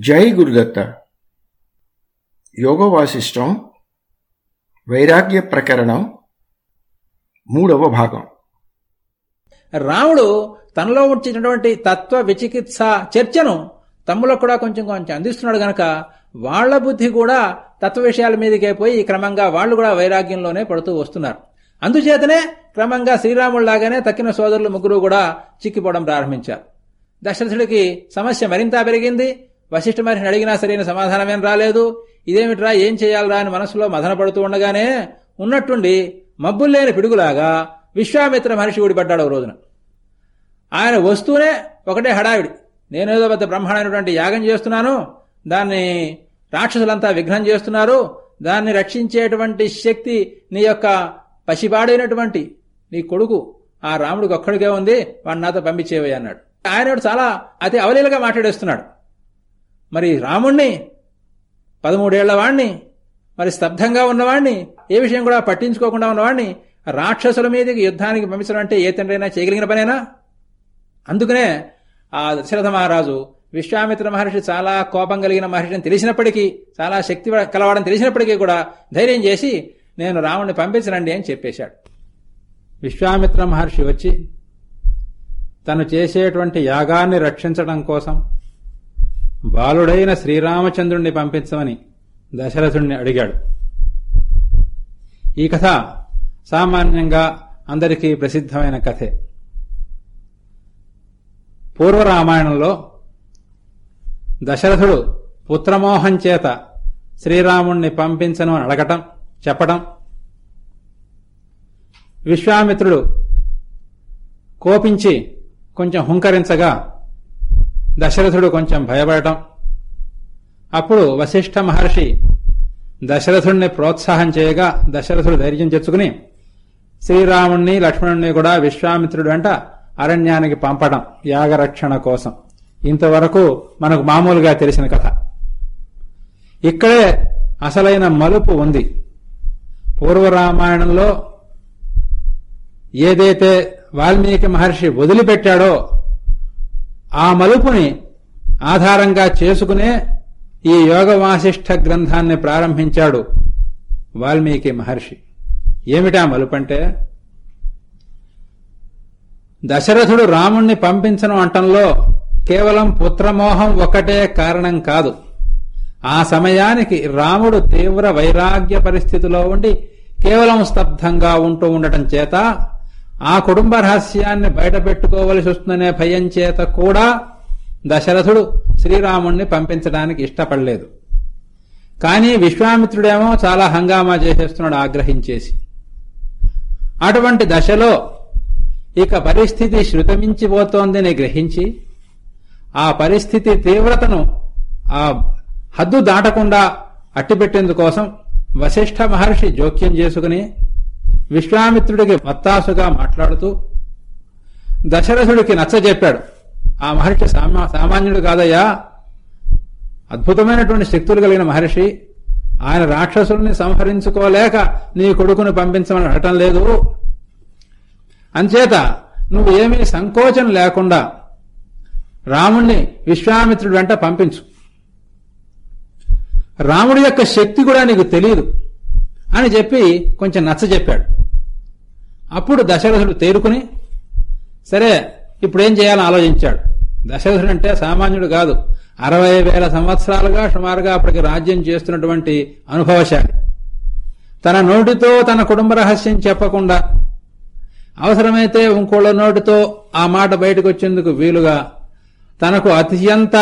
జై గురుదత్త. యోగ వాసిష్టం వైరాగ్య ప్రకరణం మూడవ భాగం. రాముడు తనలో వచ్చినటువంటి తత్వ విచికిత్స చర్చను తమ్ములకు కూడా కొంచెం కొంచెం అందిస్తున్నాడు గనక వాళ్ళ బుద్ధి కూడా తత్వ విషయాల మీదకే పోయి క్రమంగా వాళ్ళు కూడా వైరాగ్యంలోనే పడుతూ వస్తున్నారు. అందుచేతనే క్రమంగా శ్రీరాముళ్ళాగానే తక్కిన సోదరులు ముగ్గురు కూడా చిక్కిపోవడం ప్రారంభించారు. దశరథుడికి సమస్య మరింత పెరిగింది. వశిష్ఠ మహర్షిని అడిగినా సరైన సమాధానమేం రాలేదు. ఇదేమిట్రా ఏం చేయాలరా అని మనసులో మదన పడుతూ ఉండగానే ఉన్నట్టుండి మబ్బుల్లేని పిడుగులాగా విశ్వామిత్ర మహర్షి ఊడిపడ్డాడు ఒక రోజున. ఆయన వస్తూనే ఒకటే హడావిడి. నేనేదో పెద్ద బ్రహ్మాండమైనటువంటి యాగం చేస్తున్నాను దాన్ని రాక్షసులంతా విఘ్నం చేస్తున్నారు దాన్ని రక్షించేటువంటి శక్తి నీ యొక్క పసిపాడైనటువంటి నీ కొడుకు ఆ రాముడికి ఒక్కడికే ఉంది వాడు నాతో పంపించేవయ్య అన్నాడు. ఆయన చాలా అతి అవలీలగా మాట్లాడేస్తున్నాడు. మరి రాముణ్ణి పదమూడేళ్ళ వాణ్ణి మరి స్తబ్దంగా ఉన్నవాణ్ణి ఏ విషయం కూడా పట్టించుకోకుండా ఉన్నవాణ్ణి రాక్షసుల మీదకి యుద్ధానికి పంపించడం అంటే ఏ తండ్రైనా చేయగలిగిన పనేనా? అందుకనే ఆ దశరథ మహారాజు విశ్వామిత్ర మహర్షి చాలా కోపం కలిగిన మహర్షిని తెలిసినప్పటికీ చాలా శక్తి కలవాడని తెలిసినప్పటికీ కూడా ధైర్యం చేసి నేను రాముణ్ణి పంపించనండి అని చెప్పేశాడు. విశ్వామిత్ర మహర్షి వచ్చి తను చేసేటువంటి యాగాన్ని రక్షించడం కోసం బాలుడైన శ్రీరామచంద్రుణ్ణి పంపించమని దశరథుణ్ణి అడిగాడు. ఈ కథ సామాన్యంగా అందరికీ ప్రసిద్ధమైన కథే. పూర్వరామాయణంలో దశరథుడు పుత్రమోహం చేత శ్రీరాముణ్ణి పంపించను అని అడగటం చెప్పటం. విశ్వామిత్రుడు కోపించి కొంచెం హుంకరించగా దశరథుడు కొంచెం భయపడటం. అప్పుడు వశిష్ఠ మహర్షి దశరథుణ్ణి ప్రోత్సాహం చేయగా దశరథుడు ధైర్యం తెచ్చుకుని శ్రీరాముణ్ణి లక్ష్మణుణ్ణి కూడా విశ్వామిత్రుడు వెంట అరణ్యానికి పంపడం యాగరక్షణ కోసం. ఇంతవరకు మనకు మామూలుగా తెలిసిన కథ. ఇక్కడే అసలైన మలుపు ఉంది. పూర్వరామాయణంలో ఏదైతే వాల్మీకి మహర్షి వదిలిపెట్టాడో ఆ మలుపుని ఆధారంగా చేసుకునే ఈ యోగ వాసిష్ఠ గ్రంథాన్ని ప్రారంభించాడు వాల్మీకి మహర్షి. ఏమిటా మలుపంటే దశరథుడు రాముణ్ణి పంపించను అంటంలో కేవలం పుత్రమోహం ఒకటే కారణం కాదు. ఆ సమయానికి రాముడు తీవ్ర వైరాగ్య పరిస్థితిలో ఉండి కేవలం స్తబ్దంగా ఉంటూ ఉండటం చేత ఆ కుటుంబ రహస్యాన్ని బయటపెట్టుకోవలసి వస్తుందనే భయం చేత కూడా దశరథుడు శ్రీరాముణ్ణి పంపించడానికి ఇష్టపడలేదు. కానీ విశ్వామిత్రుడేమో చాలా హంగామా చేసేస్తున్నాడు ఆగ్రహించేసి. అటువంటి దశలో ఇక పరిస్థితి శృతమించిపోతోందని గ్రహించి ఆ పరిస్థితి తీవ్రతను ఆ హద్దు దాటకుండా అట్టిపెట్టేందుకోసం వశిష్ఠ మహర్షి జోక్యం చేసుకుని విశ్వామిత్రుడికి మత్తాసుగా మాట్లాడుతూ దశరథుడికి నచ్చజెప్పాడు. ఆ మహర్షి సామాన్యుడు కాదయ్యా. అద్భుతమైనటువంటి శక్తులు కలిగిన మహర్షి ఆయన రాక్షసుల్ని సంహరించుకోలేక నీ కొడుకును పంపించమని అడటం లేదు. అంచేత నువ్వు ఏమీ సంకోచం లేకుండా రాముణ్ణి విశ్వామిత్రుడు వెంట పంపించు. రాముడి యొక్క శక్తి కూడా నీకు తెలియదు అని చెప్పి కొంచెం నచ్చ చెప్పాడు అప్పుడు దశరథుడు తేరుకుని సరే ఇప్పుడు ఏం చేయాలని ఆలోచించాడు. దశరథుడు అంటే సామాన్యుడు కాదు. అరవై వేల సంవత్సరాలుగా సుమారుగా అప్పటికి రాజ్యం చేస్తున్నటువంటి అనుభవశాలి. తన నోటితో తన కుటుంబ రహస్యం చెప్పకుండా అవసరమైతే ఇంకోళ్ళ నోటితో ఆ మాట బయటకు వచ్చేందుకు వీలుగా తనకు అత్యంత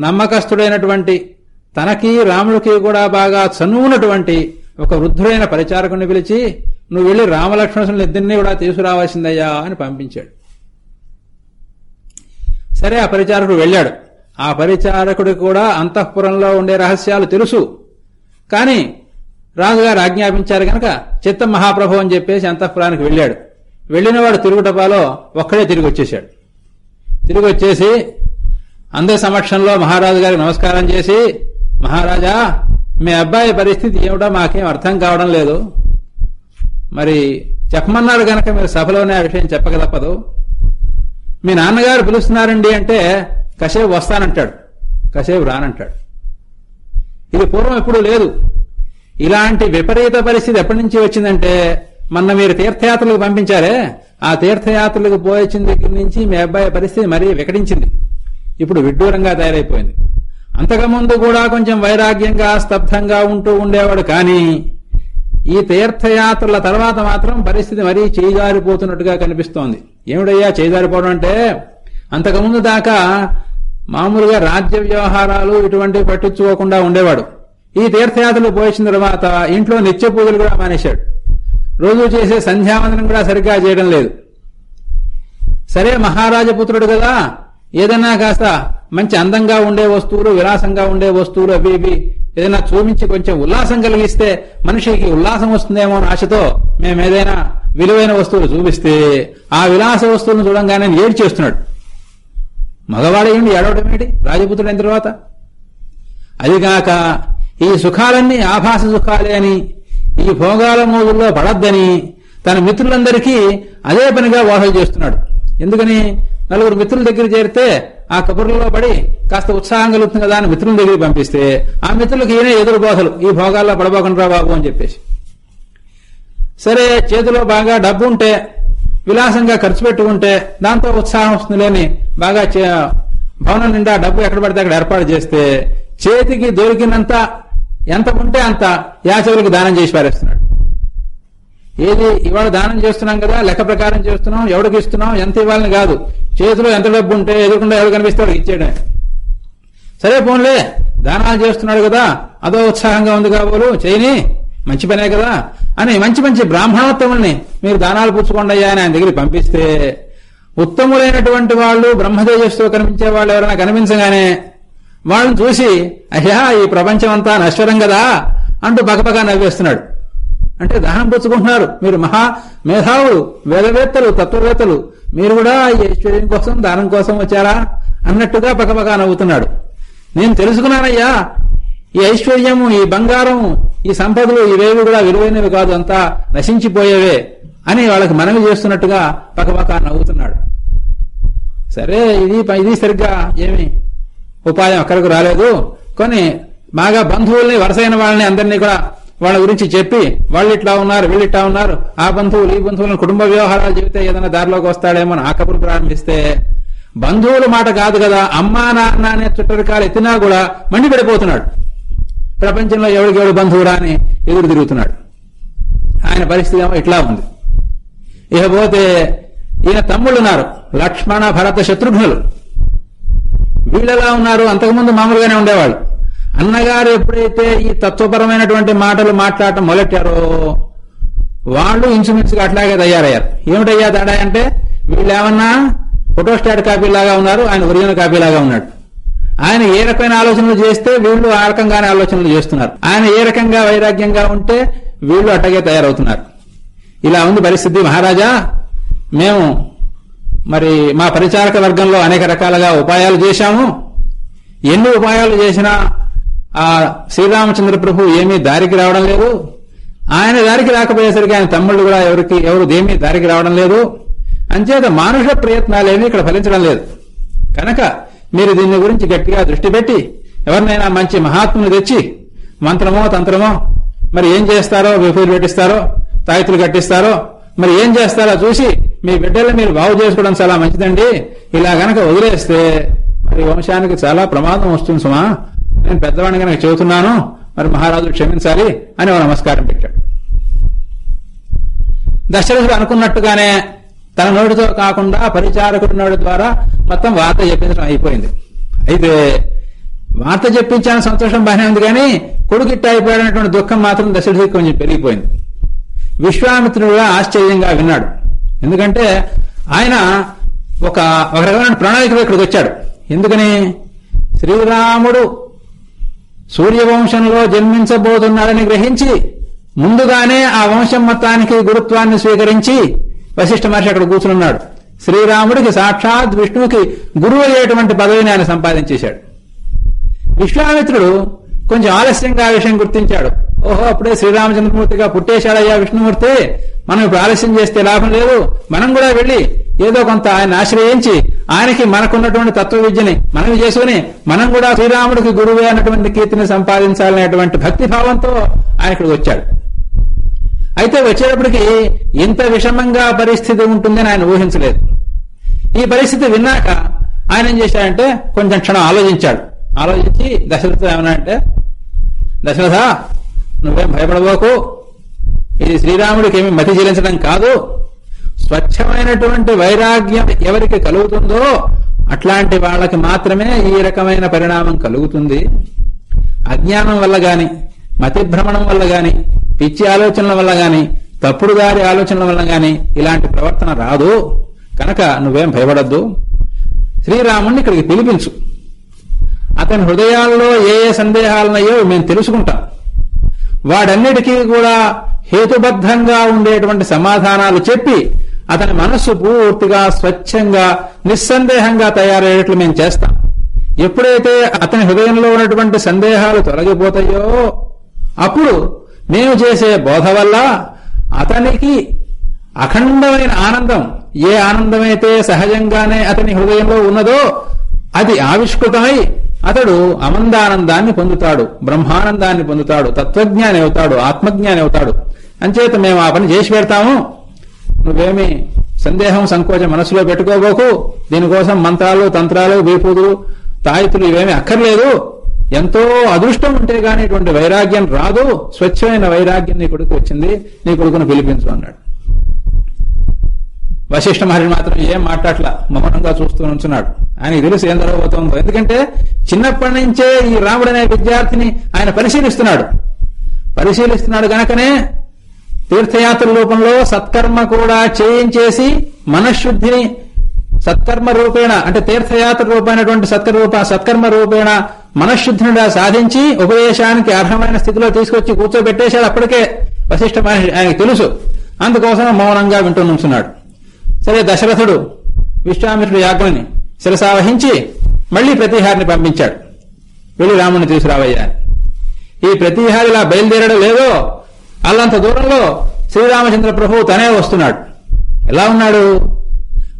నమ్మకస్తుడైనటువంటి తనకి రాముడికి కూడా బాగా చనువునటువంటి ఒక వృద్ధుడైన పరిచారకుని పిలిచి నువ్వు వెళ్ళి రామలక్ష్మణులు ఇద్దరినీ కూడా తీసుకురావాల్సిందయ్యా అని పంపించాడు. సరే ఆ పరిచారకుడు వెళ్ళాడు. ఆ పరిచారకుడు కూడా అంతఃపురంలో ఉండే రహస్యాలు తెలుసు. కానీ రాజుగారు ఆజ్ఞాపించారు కనుక చిత్త మహాప్రభు అని చెప్పేసి అంతఃపురానికి వెళ్ళాడు. వెళ్ళినవాడు తిరుగుటపాలో ఒక్కడే తిరిగి వచ్చేశాడు తిరిగి వచ్చేసి అందరి సమక్షంలో మహారాజు గారికి నమస్కారం చేసి మహారాజా మీ అబ్బాయి పరిస్థితి ఏమిటో మాకేం అర్థం కావడం లేదు. మరి చెప్పమన్నారు గనక మీరు సభలోనే ఆ విషయం చెప్పక తప్పదు మీ నాన్నగారు పిలుస్తున్నారండి అంటే కసేపు వస్తానంటాడు. కసేపు రానంటాడు. ఇది పూర్వం ఎప్పుడూ లేదు. ఇలాంటి విపరీత పరిస్థితి ఎప్పటి నుంచి వచ్చిందంటే మొన్న మీరు తీర్థయాత్రలకు పంపించారే ఆ తీర్థయాత్రలకు పోయొచ్చిన దగ్గర నుంచి మీ అబ్బాయి పరిస్థితి మరీ వికటించింది. ఇప్పుడు విడ్డూరంగా తయారైపోయింది. అంతకుముందు కూడా కొంచెం వైరాగ్యంగా స్తబ్దంగా ఉంటూ ఉండేవాడు కానీ ఈ తీర్థయాత్రల తర్వాత మాత్రం పరిస్థితి మరీ చేయిదారిపోతున్నట్టుగా కనిపిస్తోంది. ఏమిడయ్యా చేయిదారిపోవడం అంటే? అంతకుముందు దాకా మామూలుగా రాజ్య వ్యవహారాలు ఇటువంటివి పట్టించుకోకుండా ఉండేవాడు. ఈ తీర్థయాత్రలు పోయించిన తర్వాత ఇంట్లో నిత్య పూజలు కూడా మానేశాడు. రోజు చేసే సంధ్యావందనం కూడా సరిగ్గా చేయడం లేదు. సరే మహారాజపుత్రుడు కదా ఏదైనా కాస్త మంచి అందంగా ఉండే వస్తువులు విలాసంగా ఉండే వస్తువులు అవి ఇవి ఏదైనా చూపించి కొంచెం ఉల్లాసం కలిగిస్తే మనిషికి ఉల్లాసం వస్తుందేమో అని ఆశతో మేము ఏదైనా విలువైన వస్తువులు చూపిస్తే ఆ విలాస వస్తువులను చూడంగానే ఏడు చేస్తున్నాడు. మగవాడేయండి ఏడవడం ఏంటి? రాజపుత్రుడైన తర్వాత? అదిగాక ఈ సుఖాలన్నీ ఆభాస సుఖాలే అని ఈ భోగాల మోదుల్లో పడద్దని తన మిత్రులందరికీ అదే పనిగా వాహలు చేస్తున్నాడు. ఎందుకని? నలుగురు మిత్రుల దగ్గర చేరితే ఆ కబుర్లలో పడి కాస్త ఉత్సాహం కలుగుతుంది కదా అని మిత్రుల దగ్గరికి పంపిస్తే ఆ మిత్రులకు ఈయన ఎదురు బోధలు ఈ భోగాల్లో పడబోకుండా బాబు అని చెప్పేసి. సరే చేతిలో బాగా డబ్బు ఉంటే విలాసంగా ఖర్చు పెట్టుకుంటే దాంతో ఉత్సాహం వస్తుందిలేని బాగా చే- భవనం నిండా డబ్బు ఎక్కడ పడితే అక్కడ ఏర్పాటు చేస్తే చేతికి దొరికినంత ఎంత ఉంటే అంత యాచవులకు దానం చేసి పారేస్తున్నాడు. ఏది ఇవాళ దానం చేస్తున్నాం కదా లెక్క ప్రకారం చేస్తున్నాం ఎవడికి ఇస్తున్నాం ఎంత ఇవ్వాలని కాదు. చేతిలో ఎంత డబ్బు ఉంటే ఎదురుకుండా ఎవరు కనిపిస్తే వాడికి సరే పోన్లే. దానాలు చేస్తున్నాడు కదా అదో ఉత్సాహంగా ఉంది కాబోలు. చేయని మంచి పనే కదా అని మంచి మంచి బ్రాహ్మణోత్తముల్ని మీరు దానాలు పుచ్చుకోండి అయ్యా అని ఆయన దగ్గరికి పంపిస్తే ఉత్తములైనటువంటి వాళ్ళు బ్రహ్మదేజస్తో కనిపించే వాళ్ళు ఎవరైనా కనిపించగానే వాళ్ళని చూసి అయ్యా ఈ ప్రపంచం అంతా నశ్వరం కదా అంటూ బకబగా నవ్వేస్తున్నాడు. అంటే దానం పుచ్చుకుంటున్నారు. మీరు మహా మేధావులు వేదవేత్తలు తత్వవేత్తలు. మీరు కూడా ఈ ఐశ్వర్యం కోసం దానం కోసం వచ్చారా? అన్నట్టుగా పక్కపక్క నవ్వుతున్నాడు. నేను తెలుసుకున్నానయ్యా ఈ ఐశ్వర్యము ఈ బంగారం ఈ సంపదలు ఇవేవి కూడా విలువైనవి కాదు అంతా నశించిపోయేవే అని వాళ్ళకి మనవి చేస్తున్నట్టుగా పక్కపక్క నవ్వుతున్నాడు. సరే ఇది ఇది సరిగ్గా ఏమి ఉపాయం అక్కడికి రాలేదు. కొన్ని బాగా బంధువుల్ని వరసైన వాళ్ళని అందరినీ కూడా వాళ్ళ గురించి చెప్పి వాళ్ళు ఇట్లా ఉన్నారు వీళ్ళు ఇట్లా ఉన్నారు ఆ బంధువులు ఈ బంధువులను కుటుంబ వ్యవహారాలు చెబితే ఏదైనా దారిలోకి వస్తాడేమో అని ఆ కబురు ప్రారంభిస్తే బంధువుల మాట కాదు కదా అమ్మా నాన్న అనే చుట్టరికాలు ఎత్తినా కూడా మండి పడిపోతున్నాడు ప్రపంచంలో ఎవడికి ఎవడు బంధువురా అని ఎదురు తిరుగుతున్నాడు. ఆయన పరిస్థితి ఏమో ఇట్లా ఉంది. ఇకపోతే ఈయన తమ్ముళ్ళు ఉన్నారు లక్ష్మణ భరత శత్రుఘ్నులు. వీళ్ళెలా ఉన్నారు? అంతకుముందు మామూలుగానే ఉండేవాళ్ళు. అన్నగారు ఎప్పుడైతే ఈ తత్వపరమైనటువంటి మాటలు మాట్లాడటం మొదలెట్టారో వాళ్ళు ఇంచుమించుగా అట్లాగే తయారయ్యారు. ఏమిటయ్యా తేడా అంటే వీళ్ళు ఏమన్నా ఫోటోస్టాట్ కాపీ లాగా ఉన్నారు ఆయన ఒరిజినల్ కాపీ లాగా ఉన్నాడు. ఆయన ఏ రకమైన ఆలోచనలు చేస్తే వీళ్ళు ఆ రకంగానే ఆలోచనలు చేస్తున్నారు. ఆయన ఏ రకంగా వైరాగ్యంగా ఉంటే వీళ్ళు అట్టగే తయారవుతున్నారు. ఇలా ఉంది పరిస్థితి. మహారాజా మేము మరి మా పరిచారక వర్గంలో అనేక రకాలుగా ఉపాయాలు చేశాము. ఎన్ని ఉపాయాలు చేసినా ఆ శ్రీరామచంద్ర ప్రభు ఏమీ దారికి రావడం లేదు. ఆయన దారికి రాకపోయేసరికి ఆయన తమ్ముళ్ళు కూడా ఎవరికి ఎవరు దేమీ దారికి రావడం లేదు. అంచేత మానుష ప్రయత్నాలేమీ ఇక్కడ ఫలించడం లేదు. కనుక మీరు దీని గురించి గట్టిగా దృష్టి పెట్టి ఎవరినైనా మంచి మహాత్ముని తెచ్చి మంత్రమో తంత్రమో మరి ఏం చేస్తారో విభూతి పెట్టిస్తారో తాయితులు కట్టిస్తారో మరి ఏం చేస్తారో చూసి మీ బిడ్డలు మీరు బాగు చేసుకోవడం చాలా మంచిదండి. ఇలా గనక వదిలేస్తే మరి వంశానికి చాలా ప్రమాదం వస్తుంది సుమా. నేను పెద్దవాడిని కనుక చెబుతున్నాను మరి మహారాజు క్షమించాలి అని ఒక నమస్కారం పెట్టాడు. దశరథుడు అనుకున్నట్టుగానే తన నోటితో కాకుండా పరిచారకుడి నోటి ద్వారా మొత్తం వార్త చెప్పించడం అయిపోయింది. అయితే వార్త చెప్పించాలని సంతోషం బాగానే ఉంది కానీ కొడుకిట్ట అయిపోయాడనేటువంటి దుఃఖం మాత్రం దశరథుడికి కొంచెం పెరిగిపోయింది. విశ్వామిత్రుడు ఆశ్చర్యంగా విన్నాడు. ఎందుకంటే ఆయన ఒక ఒక రకమైన ప్రణాళికలో ఇక్కడికి వచ్చాడు. ఎందుకని? శ్రీరాముడు సూర్యవంశంలో జన్మించబోతున్నారని గ్రహించి ముందుగానే ఆ వంశం మొత్తానికి గురుత్వాన్ని స్వీకరించి వశిష్ఠ మహర్షి అక్కడ కూర్చున్నాడు శ్రీరాముడికి సాక్షాత్ విష్ణువుకి గురువు అయ్యేటువంటి పదవిని ఆయన సంపాదించేశాడు. విశ్వామిత్రుడు కొంచెం ఆలస్యంగా ఆ విషయం గుర్తించాడు. ఓహో అప్పుడే శ్రీరామచంద్రమూర్తిగా పుట్టేశాడయ్యా విష్ణుమూర్తి. మనం ఇప్పుడు ఆలస్యం చేస్తే లాభం లేదు. మనం కూడా వెళ్ళి ఏదో కొంత ఆయన ఆశ్రయించి ఆయనకి మనకున్నటువంటి తత్వ విద్యని మనవి చేసుకుని మనం కూడా శ్రీరాముడికి గురువే అన్నటువంటి కీర్తిని సంపాదించాలనేటువంటి భక్తి భావంతో ఆయన ఇక్కడికి వచ్చాడు. అయితే వచ్చేటప్పటికి ఇంత విషమంగా పరిస్థితి ఉంటుందని ఆయన ఊహించలేదు. ఈ పరిస్థితి విన్నాక ఆయన ఏం చేశాడంటే కొంచెం క్షణం ఆలోచించాడు. ఆలోచించి దశరథ ఏమన్నా అంటే దశరథ నువ్వేం భయపడబోకు? ఇది శ్రీరాముడికి ఏమి మతి చెల్లించడం కాదు. స్వచ్ఛమైనటువంటి వైరాగ్యం ఎవరికి కలుగుతుందో అట్లాంటి వాళ్ళకి మాత్రమే ఈ రకమైన పరిణామం కలుగుతుంది. అజ్ఞానం వల్ల గాని మతి భ్రమణం వల్ల గాని పిచ్చి ఆలోచనల వల్ల గాని తప్పుడు దారి ఆలోచనల వల్ల గాని ఇలాంటి ప్రవర్తన రాదు. కనుక నువ్వేం భయపడద్దు. శ్రీరాముణ్ణి ఇక్కడికి పిలిపించు. అతని హృదయాల్లో ఏ ఏ సందేహాలున్నాయో మేము తెలుసుకుంటాం. వాడన్నిటికీ కూడా హేతుబద్ధంగా ఉండేటువంటి సమాధానాలు చెప్పి అతని మనస్సు పూర్తిగా స్వచ్ఛంగా నిస్సందేహంగా తయారయ్యేట్లు మేము చేస్తాం. ఎప్పుడైతే అతని హృదయంలో ఉన్నటువంటి సందేహాలు తొలగిపోతాయో అప్పుడు మేము చేసే బోధ వల్ల అతనికి అఖండమైన ఆనందం ఏ ఆనందమైతే సహజంగానే అతని హృదయంలో ఉన్నదో అది ఆవిష్కృతమై అతడు అమందానందాన్ని పొందుతాడు బ్రహ్మానందాన్ని పొందుతాడు తత్వజ్ఞాని అవుతాడు ఆత్మజ్ఞాని అవుతాడు. అంచేత మేము ఆ పని చేసి పెడతాము. నువ్వేమి సందేహం సంకోచం మనసులో పెట్టుకోబోకు. దీనికోసం మంత్రాలు తంత్రాలు బీపూదులు తాయితులు ఇవేమి అక్కర్లేదు. ఎంతో అదృష్టం ఉంటే గాని ఇటువంటి వైరాగ్యం రాదు. స్వచ్ఛమైన వైరాగ్యం నీ కొడుకు వచ్చింది. నీ కొడుకును పిలిపించు అన్నాడు. వశిష్ఠ మహర్షి మాత్రం ఏం మాట్లాడలా? మౌనంగా చూస్తూ ఉంచున్నాడు. ఆయనకి తెలుసు ఏం జరగబోతుందో. ఎందుకంటే చిన్నప్పటి నుంచే ఈ రాముడు అనే విద్యార్థిని ఆయన పరిశీలిస్తున్నాడు. పరిశీలిస్తున్నాడు గనకనే తీర్థయాత్ర రూపంలో సత్కర్మ కూడా చేయించేసి మనశ్శుద్ధిని సత్కర్మ రూపేణ అంటే తీర్థయాత్ర రూపమైనటువంటి సత్కరూప సత్కర్మ రూపేణ మనశ్శుద్ధిని సాధించి ఉపదేశానికి అర్హమైన స్థితిలో తీసుకొచ్చి కూర్చోబెట్టేశాడు అప్పటికే వశిష్ఠ మహర్షి. ఆయనకు తెలుసు. అందుకోసం మౌనంగా వింటూ నుంచున్నాడు. సరే దశరథుడు విశ్వామిత్రుడు యాజ్ఞని శిరసావహించి మళ్ళీ ప్రతిహారిని పంపించాడు. వెళ్ళి రాముని తీసుకురావయ్యా. ఈ ప్రతిహారి ఇలా బయలుదేరడం లేదో అల్లంత దూరంలో శ్రీరామచంద్ర ప్రభువు తనే వస్తున్నాడు. ఎలా ఉన్నాడు?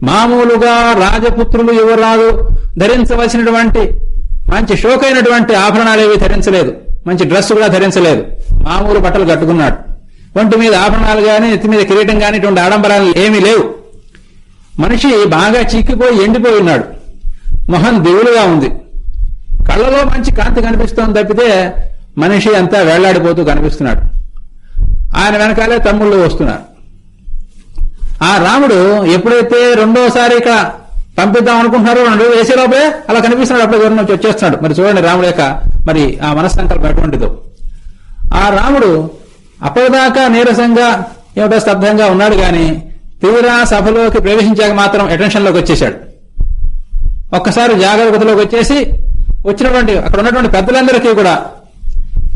మామూలుగా రాజపుత్రులు యువరాజు ధరించవలసినటువంటి మంచి షోకైనటువంటి ఆభరణాలేవి ధరించలేదు. మంచి డ్రెస్ కూడా ధరించలేదు. మామూలు బట్టలు కట్టుకున్నాడు. ఒంటి మీద ఆభరణాలు కానీ నెత్తి మీద కిరీటం కానీ ఇటువంటి ఆడంబరాలు ఏమీ లేవు. మనిషి బాగా చిక్కిపోయి ఎండిపోయి ఉన్నాడు. మొహం దేవులుగా ఉంది. కళ్ళలో మంచి కాంతి కనిపిస్తోంది తప్పితే మనిషి అంతా వేళ్ళాడిపోతూ కనిపిస్తున్నాడు. ఆయన వెనకాలే తమ్ముళ్ళు వస్తున్నారు. ఆ రాముడు ఎప్పుడైతే రెండోసారి ఇక్కడ పంపిద్దాం అనుకుంటున్నారో రెండు వేసేలోపే అలా కనిపిస్తున్నాడు అప్పుడు దూరం నుంచి వచ్చేస్తున్నాడు. మరి చూడండి రాముడు యొక్క మరి ఆ మనస్సంకల్పం ఎటువంటిదో. ఆ రాముడు అప్పటిదాకా నీరసంగా ఏమిటో స్తబ్దంగా ఉన్నాడు గాని తీరా సభలోకి ప్రవేశించాక మాత్రం అటెన్షన్లోకి వచ్చేశాడు. ఒక్కసారి జాగ్రత్తలోకి వచ్చేసి వచ్చినటువంటి అక్కడ ఉన్నటువంటి పెద్దలందరికీ కూడా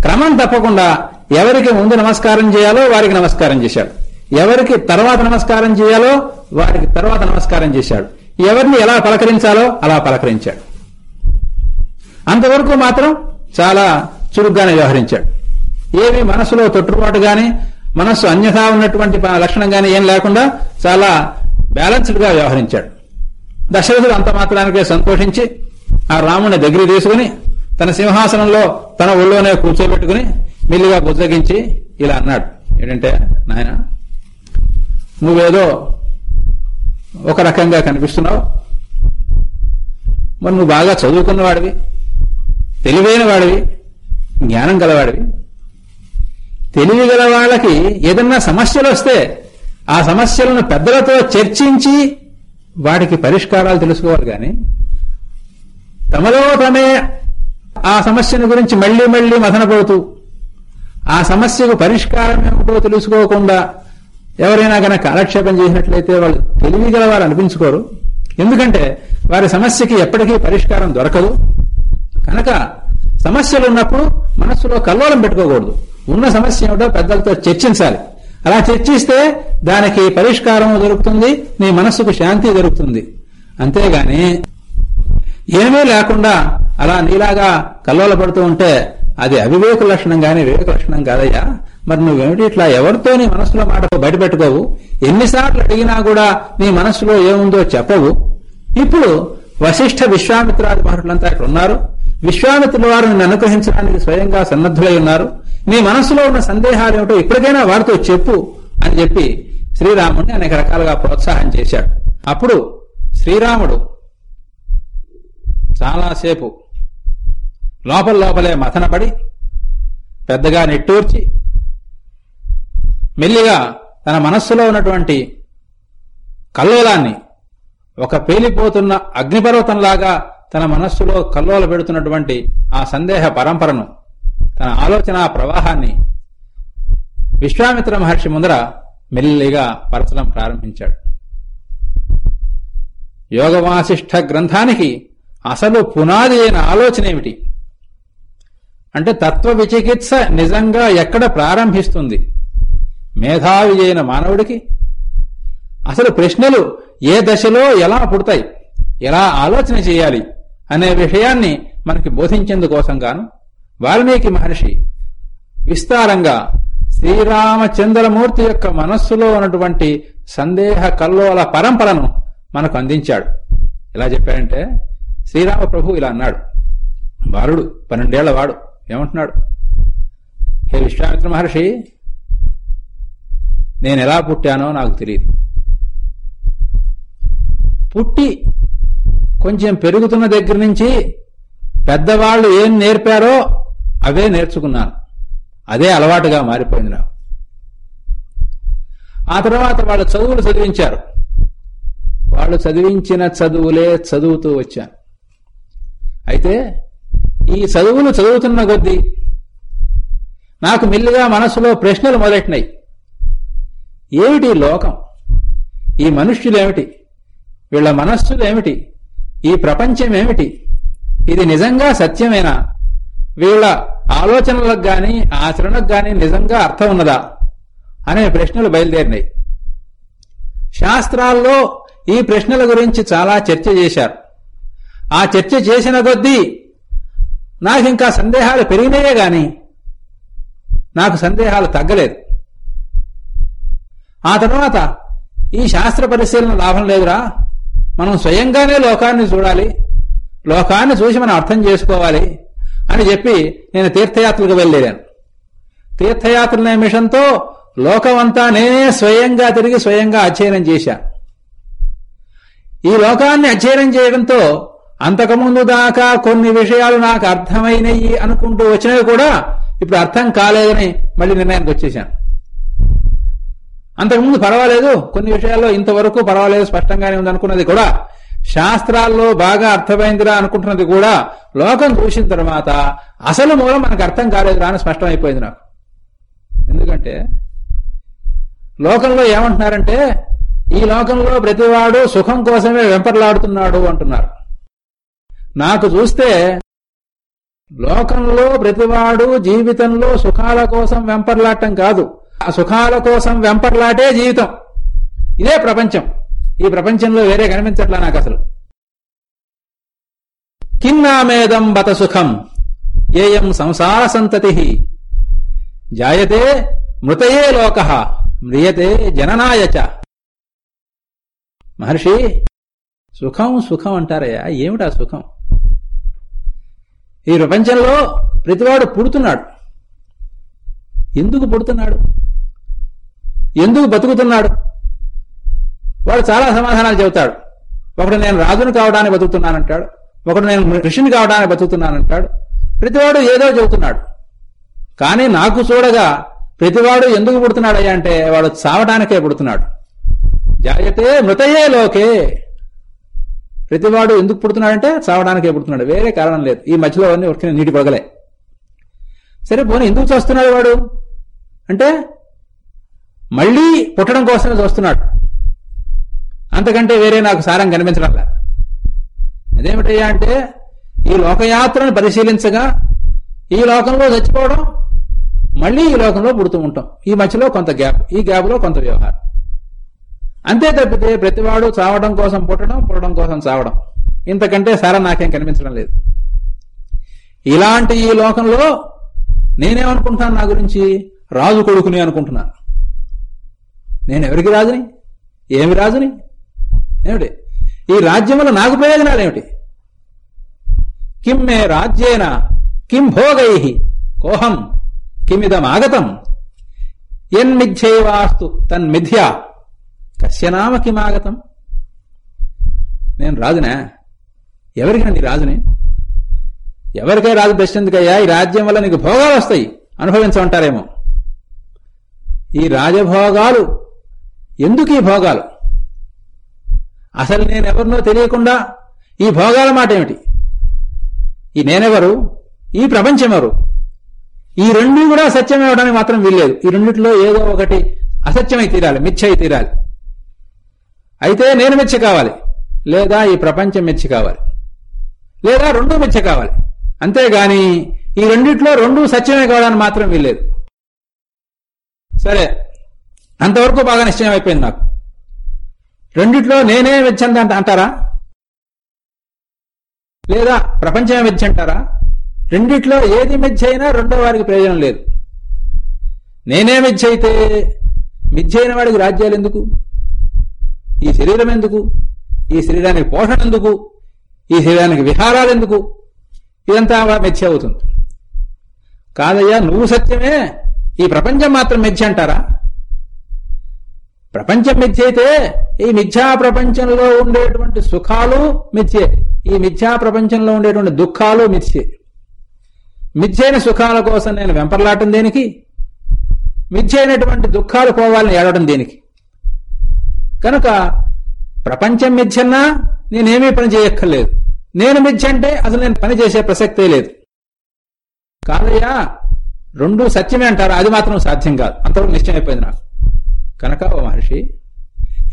క్రమం తప్పకుండా ఎవరికి ముందు నమస్కారం చేయాలో వారికి నమస్కారం చేశాడు. ఎవరికి తర్వాత నమస్కారం చేయాలో వారికి తర్వాత నమస్కారం చేశాడు. ఎవరిని ఎలా పలకరించాలో అలా పలకరించాడు. అంతవరకు మాత్రం చాలా చురుగ్గానే వ్యవహరించాడు. ఏమి మనసులో తొట్టుబాటు గాని మనస్సు అన్యథా ఉన్నటువంటి లక్షణం కానీ ఏం లేకుండా చాలా బ్యాలెన్స్డ్గా వ్యవహరించాడు. దశరథుడు అంత మాత్రానికే సంతోషించి ఆ రాముని దగ్గర తీసుకుని తన సింహాసనంలో తన ఒళ్ళోనే కూర్చోబెట్టుకుని మిల్లిగా బుజ్జగించి ఇలా అన్నాడు. ఏంటంటే నాయన నువ్వేదో ఒక రకంగా కనిపిస్తున్నావు. మరి నువ్వు బాగా చదువుకున్న వాడివి తెలివైన వాడివి జ్ఞానం గలవాడివి. తెలివి గల వాళ్ళకి ఏదన్నా సమస్యలు వస్తే ఆ సమస్యలను పెద్దలతో చర్చించి వాటికి పరిష్కారాలు తెలుసుకోవాలి కానీ తమలో తమే ఆ సమస్యను గురించి మళ్ళీ మళ్ళీ మదనపడుతూ ఆ సమస్యకు పరిష్కారం ఏమిటో తెలుసుకోకుండా ఎవరైనా కనుక కాలక్షేపం చేసినట్లయితే వాళ్ళు తెలివి గల వారు అనిపించుకోరు. ఎందుకంటే వారి సమస్యకి ఎప్పటికీ పరిష్కారం దొరకదు. కనుక సమస్యలు ఉన్నప్పుడు మనస్సులో కల్లోలం పెట్టుకోకూడదు. ఉన్న సమస్య ఏమిటో పెద్దలతో చర్చించాలి. అలా చర్చిస్తే దానికి పరిష్కారం దొరుకుతుంది నీ మనస్సుకు శాంతి దొరుకుతుంది. అంతేగాని ఏమీ లేకుండా అలా నీలాగా కల్లోల పడుతూ ఉంటే అది అవివేక లక్షణం గాని వివేక లక్షణం కాదయ్యా. మరి నువ్వేమిటి ఇట్లా ఎవరితో నీ మనసులో మాట బయటపెట్టుకోవు ఎన్నిసార్లు అడిగినా కూడా నీ మనసులో ఏముందో చెప్పవు. ఇప్పుడు వశిష్ఠ విశ్వామిత్రాది మహర్షులంతా ఇక్కడ ఉన్నారు విశ్వామిత్రుల వారు నిన్ను అనుగ్రహించడానికి స్వయంగా సన్నద్ధులై ఉన్నారు. నీ మనసులో ఉన్న సందేహాలు ఏమిటో ఇప్పటికైనా వారితో చెప్పు అని చెప్పి శ్రీరాముడిని అనేక రకాలుగా ప్రోత్సాహం చేశాడు. అప్పుడు శ్రీరాముడు చాలాసేపు లోపల లోపలే మథనపడి పెద్దగా నిట్టూర్చి మెల్లిగా తన మనస్సులో ఉన్నటువంటి కల్లోలాన్ని ఒక పేలిపోతున్న అగ్నిపర్వతంలాగా తన మనస్సులో కల్లోల పెడుతున్నటువంటి ఆ సందేహ పరంపరను తన ఆలోచన ప్రవాహాన్ని విశ్వామిత్ర మహర్షి ముందర మెల్లిగా పరచడం ప్రారంభించాడు. యోగవాసిష్ఠ గ్రంథానికి అసలు పునాది అయిన ఆలోచన ఏమిటి? అంటే తత్వ విచికిత్స నిజంగా ఎక్కడ ప్రారంభిస్తుంది? మేధావి అయిన మానవుడికి? అసలు ప్రశ్నలు ఏ దశలో ఎలా పుడతాయి? ఎలా ఆలోచన చేయాలి? అనే విషయాన్ని మనకి బోధించేందుకోసం గాను వాల్మీకి మహర్షి విస్తారంగా శ్రీరామచంద్రమూర్తి యొక్క మనస్సులో ఉన్నటువంటి సందేహ కల్లోల పరంపరను మనకు అందించాడు. ఎలా చెప్పాడంటే శ్రీరామ ప్రభు ఇలా అన్నాడు. బాలుడు పన్నెండేళ్ళ వాడు. ఏమంటున్నాడు? హే విశ్వామిత్ర మహర్షి నేను ఎలా పుట్టానో నాకు తెలియదు. పుట్టి కొంచెం పెరుగుతున్న దగ్గర నుంచి పెద్దవాళ్ళు ఏం నేర్పారో అవే నేర్చుకున్నాను. అదే అలవాటుగా మారిపోయింది నాకు. ఆ తర్వాత వాళ్ళు చదువులు చదివించారు. వాళ్ళు చదివించిన చదువులే చదువుతూ వచ్చాను అయితే ఈ చదువులు చదువుతున్న కొద్దీ నాకు మెల్లిగా మనసులో ప్రశ్నలు మొదలెట్టినాయి. ఏమిటి లోకం? ఈ మనుష్యులేమిటి? వీళ్ళ మనస్సులు ఏమిటి ఈ ప్రపంచం ఏమిటి? ఇది నిజంగా సత్యమేనా? వీళ్ళ ఆలోచనలకు గాని ఆచరణకు గాని నిజంగా అర్థం ఉన్నదా అనే ప్రశ్నలు బయలుదేరినాయి. శాస్త్రాల్లో ఈ ప్రశ్నల గురించి చాలా చర్చ చేశారు. ఆ చర్చ చేసిన కొద్దీ నాకు ఇంకా సందేహాలు పెరిగినాయే గాని నాకు సందేహాలు తగ్గలేదు. ఆ తర్వాత ఈ శాస్త్ర పరిశీలన లాభం లేదురా. మనం స్వయంగానే లోకాన్ని చూడాలి. లోకాన్ని చూసి మనం అర్థం చేసుకోవాలి. అని చెప్పి నేను తీర్థయాత్రలకు వెళ్ళేదాను తీర్థయాత్రల మిషన్తో లోకమంతా నేనే స్వయంగా తిరిగి స్వయంగా అధ్యయనం చేశాను. ఈ లోకాన్ని అధ్యయనం చేయడంతో అంతకుముందు దాకా కొన్ని విషయాలు నాకు అర్థమైనవి అనుకుంటూ వచ్చినవి కూడా ఇప్పుడు అర్థం కాలేదని మళ్ళీ నిర్ణయానికి వచ్చేసాను అంతకుముందు పర్వాలేదు కొన్ని విషయాల్లో ఇంతవరకు పర్వాలేదు స్పష్టంగానే ఉంది అనుకున్నది కూడా శాస్త్రాల్లో బాగా అర్థమైందిరా అనుకుంటున్నది కూడా లోకం చూసిన తర్వాత అసలు మూలం మనకు అర్థం కాలేదురా అని స్పష్టమైపోయింది నాకు. ఎందుకంటే లోకంలో ఏమంటున్నారంటే ఈ లోకంలో ప్రతివాడు సుఖం కోసమే వెంపర్లాడుతున్నాడు అంటున్నారు. నాకు చూస్తే లోకంలో ప్రతివాడు జీవితంలో సుఖాల కోసం వెంపర్లాటం కాదు. ఆ సుఖాల కోసం వెంపర్లాటే జీవితం. ఇదే ప్రపంచం. ఈ ప్రపంచంలో వేరే కనిపించట్లా నాకు అసలు. కిన్నామేదం బత సుఖం ఏయం సంసార సంతతి. జాయతే మృతయే లోక మ్రియతే జననాయచ మహర్షి సుఖం సుఖం అంటారయ్యా ఏమిటా సుఖం? ఈ ప్రపంచంలో ప్రతివాడు పుడుతున్నాడు. ఎందుకు పుడుతున్నాడు? ఎందుకు బతుకుతున్నాడు? వాడు చాలా సమాధానాలు చెబుతాడు. ఒకడు నేను రాజును కావడానికి బతుకుతున్నానంటాడు. ఒకడు నేను ఋషిని కావడానికి బతుకుతున్నానంటాడు. ప్రతివాడు ఏదో చెబుతున్నాడు. కానీ నాకు చూడగా ప్రతివాడు ఎందుకు పుడుతున్నాడయ్యా అంటే వాడు చావడానికే పుడుతున్నాడు. జాగ్రత్తే మృతయ్యే లోకే. ప్రతివాడు ఎందుకు పుడుతున్నాడంటే చావడానికే పుడుతున్నాడు. వేరే కారణం లేదు. ఈ మధ్యలో అన్ని ఉడికిన నీటి పడగలే. సరే పోనీ ఎందుకు చూస్తున్నాడు వాడు? అంటే మళ్ళీ పుట్టడం కోసమే చూస్తున్నాడు. అంతకంటే వేరే నాకు సారం కనిపించడం లేదు. అదేమిటయ్యా అంటే ఈ లోకయాత్రను పరిశీలించగా ఈ లోకంలో చచ్చిపోవడం మళ్ళీ ఈ లోకంలో పుడుతూ ఉంటాం. ఈ మధ్యలో కొంత గ్యాప్ ఈ గ్యాప్లో కొంత వ్యవహారం. అంతే తప్పితే ప్రతివాడు చావడం కోసం పుట్టడం పుట్టడం కోసం చావడం. ఇంతకంటే సారం నాకేం కనిపించడం లేదు. ఇలాంటి ఈ లోకంలో నేనేమనుకుంటున్నాను నా గురించి? రాజు కొడుకుని అనుకుంటున్నాను. నేను ఎవరికి రాజుని? ఏమి రాజుని? ఏమిటి? ఈ రాజ్యం నాకు ప్రయోజనాలు ఏమిటి? కిం మే రాజ్యేన కిం భోగై? కోహం. కిమిదమాగతం ఎన్మిథ్యైవాస్తు తన్మిథ్య కశ్యనామ కిమాగతం నేను రాజునా. ఎవరికండి రాజుని? ఎవరికై రాజు ప్రశ్నందుకయ్యా ఈ రాజ్యం వల్ల నీకు భోగాలు వస్తాయి. అనుభవించమంటారేమో. ఈ రాజభోగాలు ఎందుకు ఈ భోగాలు? అసలు నేనెవరినో తెలియకుండా ఈ భోగాల మాట ఏమిటి ఈ నేనెవరు? ఈ ప్రపంచమెవరు? ఈ రెండు కూడా సత్యం ఇవ్వడానికి మాత్రం వీల్లేదు. ఈ రెండిట్లో ఏదో ఒకటి అసత్యమై తీరాలి మిథ్యై తీరాలి. అయితే నేను మిథ్య కావాలి లేదా ఈ ప్రపంచం మిథ్య కావాలి లేదా రెండు మిథ్య కావాలి. అంతేగాని ఈ రెండిట్లో రెండు సత్యమే కావడానికి మాత్రం వీల్లేదు. సరే అంతవరకు బాగా నిశ్చయం అయిపోయింది నాకు. రెండిట్లో నేనే మిథ్యంత అంటారా? లేదా ప్రపంచమే మిథ్య అంటారా రెండిట్లో ఏది మిథ్య అయినా రెండో వారికి ప్రయోజనం లేదు. నేనే మిథ్య అయితే మిథ్య అయిన వాడికి రాజ్యాలు ఎందుకు? ఈ శరీరం ఎందుకు? ఈ శరీరానికి పోషణ ఎందుకు? ఈ శరీరానికి విహారాలు ఎందుకు? ఇదంతా మెచ్చి అవుతుంది. కాదయ్యా నువ్వు సత్యమే ఈ ప్రపంచం మాత్రం మెచ్చి అంటారా? ప్రపంచం మిథ్య అయితే ఈ మిథ్యా ప్రపంచంలో ఉండేటువంటి సుఖాలు మిథ్యే. ఈ మిథ్యా ప్రపంచంలో ఉండేటువంటి దుఃఖాలు మిథ్యే. మిథ్యైన సుఖాల కోసం నేను వెంపర్లాటం దేనికి? మిథ్యైనటువంటి దుఃఖాలు పోవాలని ఏడవడం దేనికి? కనుక ప్రపంచం మిథ్యన్నా నేనేమీ పని చేయక్కర్లేదు. నేను మిథ్య అంటే అసలు నేను పని చేసే ప్రసక్తే లేదు. కాదయ్యా రెండు సత్యమే అంటారా. అది మాత్రం సాధ్యం కాదు. అంతవరకు నిశ్చయమైపోయింది నాకు. కనుక ఓ మహర్షి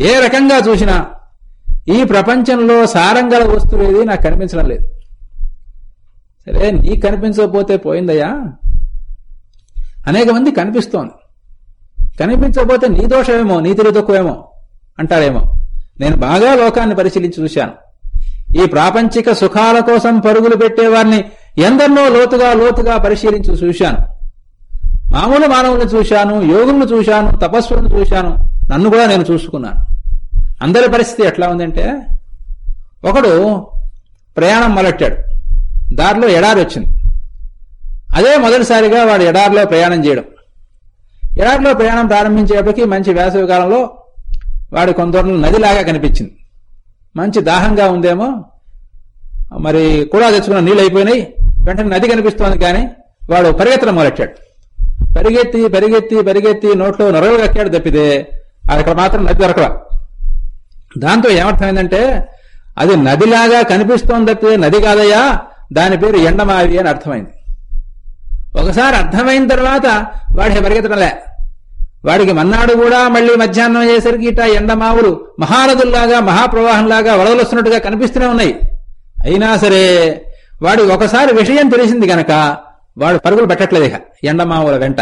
ఏ రకంగా చూసినా ఈ ప్రపంచంలో సారంగల వస్తువు ఏది నాకు కనిపించడం లేదు. సరే నీకు కనిపించకపోతే పోయిందయ్యా? అనేక మంది కనిపిస్తోంది. కనిపించకపోతే నీ దోషమేమో నీ తెలివి తక్కువేమో అంటారేమో. నేను బాగా లోకాన్ని పరిశీలించి చూశాను. ఈ ప్రాపంచిక సుఖాల కోసం పరుగులు పెట్టేవారిని ఎందరినో లోతుగా లోతుగా పరిశీలించి చూశాను. మామూలు మానవుల్ని చూశాను యోగులను చూశాను తపస్సులను చూశాను నన్ను కూడా నేను చూసుకున్నాను. అందరి పరిస్థితి ఎట్లా ఉందంటే ఒకడు ప్రయాణం మొదలెట్టాడు. దారిలో ఎడారి వచ్చింది. అదే మొదటిసారిగా వాడు ఎడారిలో ప్రయాణం చేయడం. ఎడారిలో ప్రయాణం ప్రారంభించేటప్పటికి మంచి వేసవి కాలంలో వాడి కొంత నదిలాగా కనిపించింది. మంచి దాహంగా ఉందేమో మరి కూడా తెచ్చుకున్న నీళ్ళు అయిపోయినాయి వెంటనే నది కనిపిస్తోంది కానీ వాడు పరిగెత్తడం మొదలెట్టాడు. పరిగెత్తి పరిగెత్తి పరిగెత్తి నోట్లో నొరలు కక్కాడు తప్పితే అక్కడ మాత్రం నది దొరకల. దాంతో ఏమర్థమైందంటే అది నదిలాగా కనిపిస్తోంది తప్పితే నది కాదయ్యా దాని పేరు ఎండమావి అని అర్థమైంది. ఒకసారి అర్థమైన తర్వాత వాడి పరిగెత్తడంలే వాడికి మన్నాడు కూడా మళ్ళీ మధ్యాహ్నం అయ్యేసరికి ఇట ఎండమావులు మహానదుల్లాగా మహాప్రవాహంలాగా వరదలొస్తున్నట్టుగా కనిపిస్తూనే ఉన్నాయి. అయినా సరే వాడి ఒకసారి విషయం తెలిసింది గనక వాడు పరుగులు పెట్టట్లేదు ఇక. ఎండమావుల వెంట.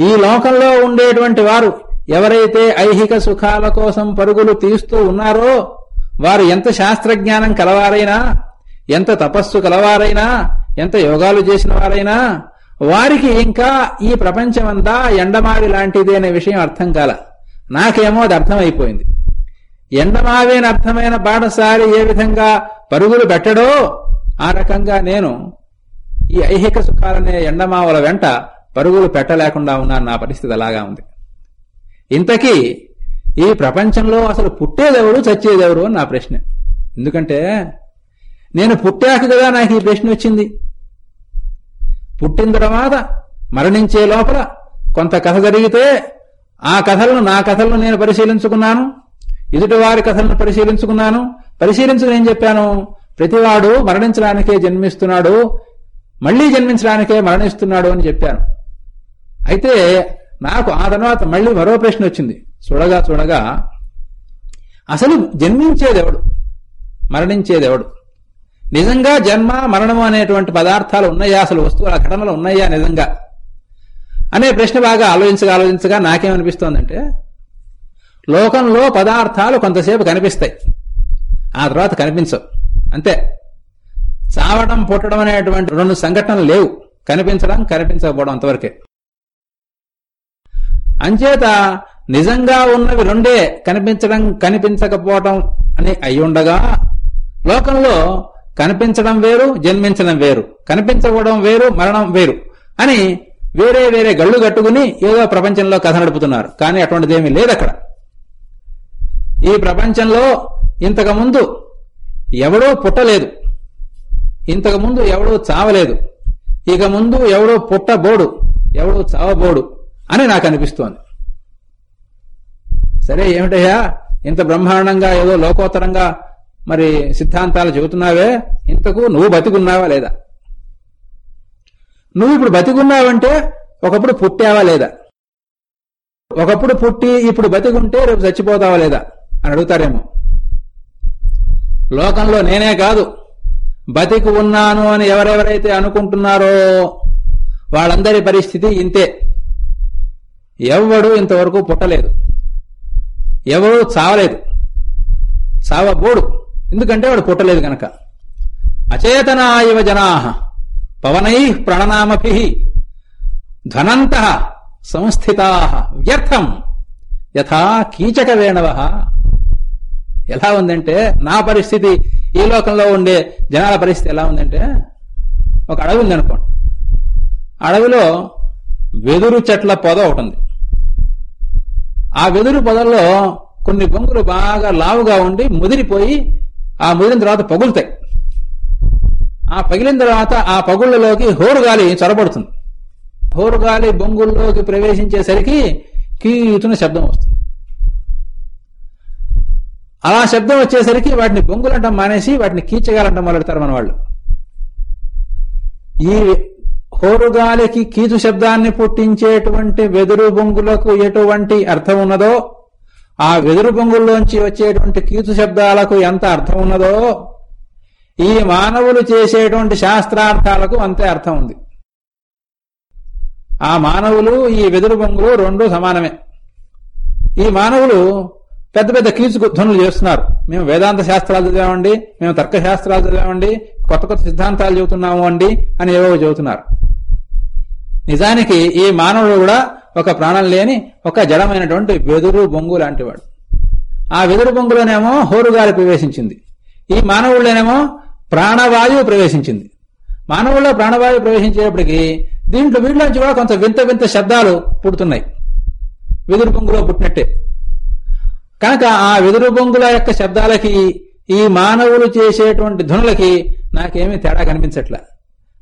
ఈ లోకంలో ఉండేటువంటి వారు ఎవరైతే ఐహిక సుఖాల కోసం పరుగులు తీస్తూ ఉన్నారో వారు ఎంత శాస్త్రజ్ఞానం కలవారైనా ఎంత తపస్సు కలవారైనా ఎంత యోగాలు చేసిన వారైనా వారికి ఇంకా ఈ ప్రపంచమంతా ఎండమావి లాంటిది అనే విషయం అర్థం కాల. నాకేమో అది అర్థమైపోయింది. ఎండమావి అని అర్థమైన బాటసారి ఏ విధంగా పరుగులు పెట్టడో ఆ రకంగా నేను ఈ ఐహిక సుఖాలనే ఎండమావల వెంట పరుగులు పెట్టలేకుండా ఉన్నా నా పరిస్థితి అలాగా ఉంది. ఇంతకీ ఈ ప్రపంచంలో అసలు పుట్టేదెవరు చచ్చేదెవరు అని నా ప్రశ్న. ఎందుకంటే నేను పుట్టాక కదా నాకు ఈ ప్రశ్న వచ్చింది. పుట్టిన తర్వాత మరణించే లోపల కొంత కథ జరిగితే ఆ కథలను నా కథలను నేను పరిశీలించుకున్నాను. ఎదుటి వారి కథలను పరిశీలించుకున్నాను. పరిశీలించుకుని ఏం చెప్పాను? ప్రతివాడు మరణించడానికే జన్మిస్తున్నాడు. మళ్ళీ జన్మించడానికే మరణిస్తున్నాడు అని చెప్పాను. అయితే నాకు ఆ తర్వాత మళ్ళీ మరో ప్రశ్న వచ్చింది. చూడగా చూడగా అసలు జన్మించేదెవడు మరణించేదెవడు నిజంగా జన్మ మరణము అనేటువంటి పదార్థాలు ఉన్నాయా? అసలు వస్తువుల ఘటనలు ఉన్నాయా నిజంగా? అనే ప్రశ్న బాగా ఆలోచించగా ఆలోచించగా నాకేమనిపిస్తోందంటే లోకంలో పదార్థాలు కొంతసేపు కనిపిస్తాయి. ఆ తర్వాత కనిపించవు. అంతే. చావడం పుట్టడం అనేటువంటి రెండు సంఘటనలు లేవు. కనిపించడం కనిపించకపోవడం అంతవరకే. అంచేత నిజంగా ఉన్నవి రెండే కనిపించడం కనిపించకపోవటం అని అయ్యుండగా లోకంలో కనిపించడం వేరు జన్మించడం వేరు. కనిపించకపోవడం వేరు మరణం వేరు అని వేరే వేరే గళ్ళు కట్టుకుని ఏదో ప్రపంచంలో కథ నడుపుతున్నారు. కానీ అటువంటిదేమీ లేదు అక్కడ ఈ ప్రపంచంలో ఇంతకు ముందు ఎవడూ పుట్టలేదు. ఇంతకు ముందు ఎవడో చావలేదు. ఇక ముందు ఎవడో పుట్టబోడు ఎవడో చావబోడు అని నాకు అనిపిస్తోంది. సరే ఏమిటయ్యా? ఇంత బ్రహ్మాండంగా ఏదో లోకోత్తరంగా మరి సిద్ధాంతాలు చెబుతున్నావే? ఇంతకు నువ్వు బతికున్నావా లేదా? నువ్వు ఇప్పుడు బతికున్నావంటే ఒకప్పుడు పుట్టావా లేదా? ఒకప్పుడు పుట్టి ఇప్పుడు బతికుంటే రేపు చచ్చిపోతావా లేదా? అని అడుగుతారేమో. లోకంలో నేనే కాదు. బతికి ఉన్నాను అని ఎవరెవరైతే అనుకుంటున్నారో వాళ్ళందరి పరిస్థితి ఇంతే. ఎవ్వడు ఇంతవరకు పుట్టలేదు. ఎవడు చావలేదు. చావబోడు. ఎందుకంటే వాడు పుట్టలేదు గనక. అచేతనా జనా. పవనై ప్రణనామభి ధ్వనంత సంస్థితా వ్యర్థం యథా కీచక వేణవ ఎలా ఉందంటే నా పరిస్థితి ఈ లోకంలో ఉండే జనాల పరిస్థితి ఎలా ఉందంటే ఒక అడవి ఉందనుకోండి. అడవిలో వెదురు చెట్ల పొద ఒకటి ఉంది. ఆ వెదురు పొదల్లో కొన్ని బొంగులు బాగా లావుగా ఉండి ముదిరిపోయి ఆ ముదిరిన తర్వాత పగులుతాయి. ఆ పగిలిన తర్వాత ఆ పగుళ్ళలోకి హోరుగాలి చొరబడుతుంది. హోరుగాలి బొంగుల్లోకి ప్రవేశించేసరికి కీతున్న శబ్దం వస్తుంది. అలా శబ్దం వచ్చేసరికి వాటిని బొంగులంటం మానేసి వాటిని కీచగాలంటం మొదలెడతారు మన వాళ్ళు ఈ హోరుగాలికి కీచు శబ్దాన్ని పుట్టించేటువంటి వెదురు బొంగులకు ఎటువంటి అర్థం ఉన్నదో ఆ వెదురు బొంగుల్లోంచి వచ్చేటువంటి కీచు శబ్దాలకు ఎంత అర్థం ఉన్నదో ఈ మానవులు చేసేటువంటి శాస్త్రార్థాలకు అంతే అర్థం ఉంది. ఆ మానవులు ఈ వెదురు బొంగులు రెండు సమానమే. ఈ మానవులు పెద్ద పెద్ద కీచు ధ్వనులు చేస్తున్నారు. మేము వేదాంత శాస్త్రాలు చదివామండి మేము తర్క శాస్త్రాలు చదివామండి కొత్త కొత్త సిద్ధాంతాలు చెబుతున్నాము అండి అని ఏవో చెబుతున్నారు. నిజానికి ఈ మానవుడు కూడా ఒక ప్రాణం లేని ఒక జడమైనటువంటి వెదురు బొంగు లాంటివాడు. ఆ వెదురు బొంగులోనేమో హోరుగాలి ప్రవేశించింది. ఈ మానవుల్లోనేమో ప్రాణవాయువు ప్రవేశించింది. మానవుల్లో ప్రాణవాయువు ప్రవేశించేటప్పటికి దీంట్లో వీటిలోంచి కూడా కొంత వింత వింత శబ్దాలు పుడుతున్నాయి. వెదురు బొంగులో పుట్టినట్టే. కనుక ఆ వెదురు బొంగుల యొక్క శబ్దాలకి ఈ మానవులు చేసేటువంటి ధ్వనులకి నాకేమీ తేడా కనిపించట్లా.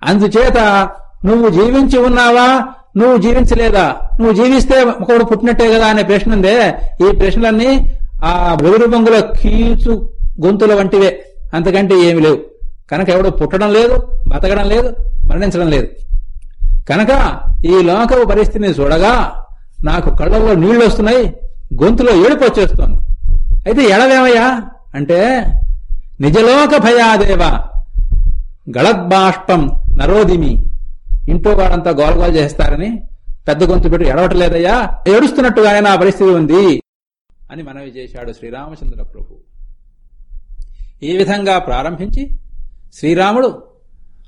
అందుచేత నువ్వు జీవించి ఉన్నావా? నువ్వు జీవించలేదా? నువ్వు జీవిస్తే ఒకడు పుట్టినట్టే కదా అనే ప్రశ్న ఉందే. ఈ ప్రశ్నలన్నీ ఆ వెదురు బొంగుల కీచు గొంతుల వంటివే. అంతకంటే ఏమి లేవు. కనుక ఎవడు పుట్టడం లేదు బతకడం లేదు మరణించడం లేదు. కనుక ఈ లోకపు పరిస్థితిని చూడగా నాకు కళ్ళల్లో నీళ్ళు వస్తున్నాయి గొంతులో ఏడుపు వచ్చేస్తోంది. అయితే ఎడవేమయ్యా అంటే నిజలోక భయాదేవ గళద్బాష్పం నరోదిమి ఇంట్లో వాడంతా గోలగోల చేస్తారని పెద్ద గొంతు పెట్టి ఎడవటలేదయ్యా? ఏడుస్తున్నట్టుగానే ఆయన పరిస్థితి ఉంది అని మనవి చేశాడు శ్రీరామచంద్ర ప్రభు. ఈ విధంగా ప్రారంభించి శ్రీరాముడు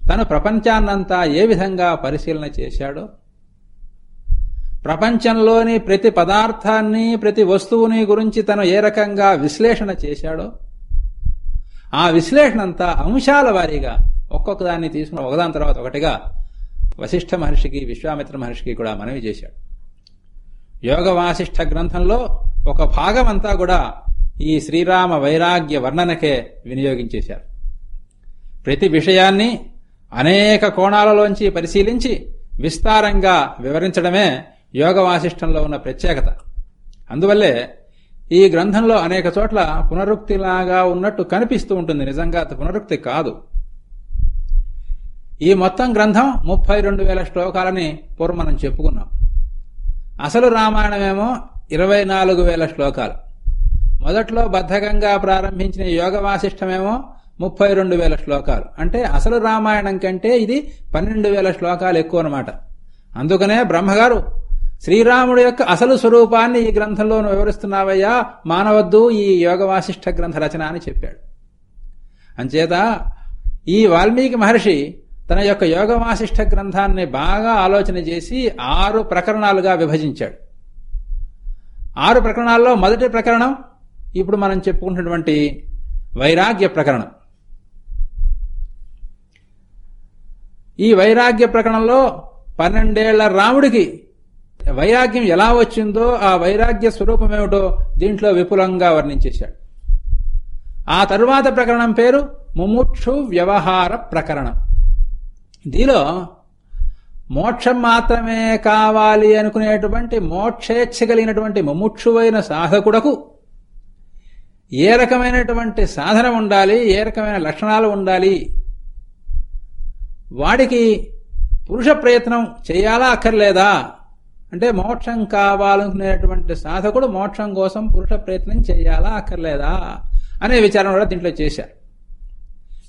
తన ప్రపంచాన్నంతా ఏ విధంగా పరిశీలన చేశాడో ప్రపంచంలోని ప్రతి పదార్థాన్ని ప్రతి వస్తువుని గురించి తను ఏ రకంగా విశ్లేషణ చేశాడో ఆ విశ్లేషణ అంతా అంశాల వారీగా ఒక్కొక్క దాన్ని తీసుకుని ఒకదాని తర్వాత ఒకటిగా వశిష్ఠ మహర్షికి విశ్వామిత్ర మహర్షికి కూడా మనవి చేశాడు. యోగ వాసిష్ఠ గ్రంథంలో ఒక భాగం అంతా కూడా ఈ శ్రీరామ వైరాగ్య వర్ణనకే వినియోగించేశారు ప్రతి విషయాన్ని అనేక కోణాలలోంచి పరిశీలించి విస్తారంగా వివరించడమే యోగ వాసిష్టంలో ఉన్న ప్రత్యేకత. అందువల్లే ఈ గ్రంథంలో అనేక చోట్ల పునరుక్తిలాగా ఉన్నట్టు కనిపిస్తూ ఉంటుంది. నిజంగా అది పునరుక్తి కాదు. ఈ మొత్తం గ్రంథం ముప్పై రెండు వేల శ్లోకాలని పూర్వం మనం చెప్పుకున్నాం. అసలు రామాయణమేమో ఇరవై నాలుగు వేల శ్లోకాలు. మొదట్లో బద్ధకంగా ప్రారంభించిన యోగ వాసిష్టమేమో ముప్పై రెండు వేల శ్లోకాలు. అంటే అసలు రామాయణం కంటే ఇది పన్నెండు వేల శ్లోకాలు ఎక్కువ అనమాట అందుకనే బ్రహ్మగారు శ్రీరాముడి యొక్క అసలు స్వరూపాన్ని ఈ గ్రంథంలో వివరిస్తున్నావయ్యా. మానవద్దు ఈ యోగ వాసిష్ఠ గ్రంథ రచన అని చెప్పాడు. అంచేత ఈ వాల్మీకి మహర్షి తన యొక్క యోగ వాసిష్ఠ గ్రంథాన్ని బాగా ఆలోచన చేసి ఆరు ప్రకరణాలుగా విభజించాడు. ఆరు ప్రకరణాల్లో మొదటి ప్రకరణం ఇప్పుడు మనం చెప్పుకుంటున్నటువంటి వైరాగ్య ప్రకరణం. ఈ వైరాగ్య ప్రకరణంలో పన్నెండేళ్ళ రాముడికి వైరాగ్యం ఎలా వచ్చిందో ఆ వైరాగ్య స్వరూపం ఏమిటో దీంట్లో విపులంగా వర్ణించేశాడు. ఆ తరువాత ప్రకరణం పేరు ముముక్షు వ్యవహార ప్రకరణం. దీలో మోక్షం మాత్రమే కావాలి అనుకునేటువంటి మోక్షేచ్ఛ కలిగినటువంటి ముముక్షువైన సాధకుడకు ఏ రకమైనటువంటి సాధన ఉండాలి ఏ రకమైన లక్షణాలు ఉండాలి? వాడికి పురుష ప్రయత్నం చేయాలా అక్కర్లేదా? అంటే మోక్షం కావాలనుకునేటువంటి సాధకుడు మోక్షం కోసం పురుష ప్రయత్నం చేయాలా అక్కర్లేదా అనే విచారం కూడా దీంట్లో చేశారు.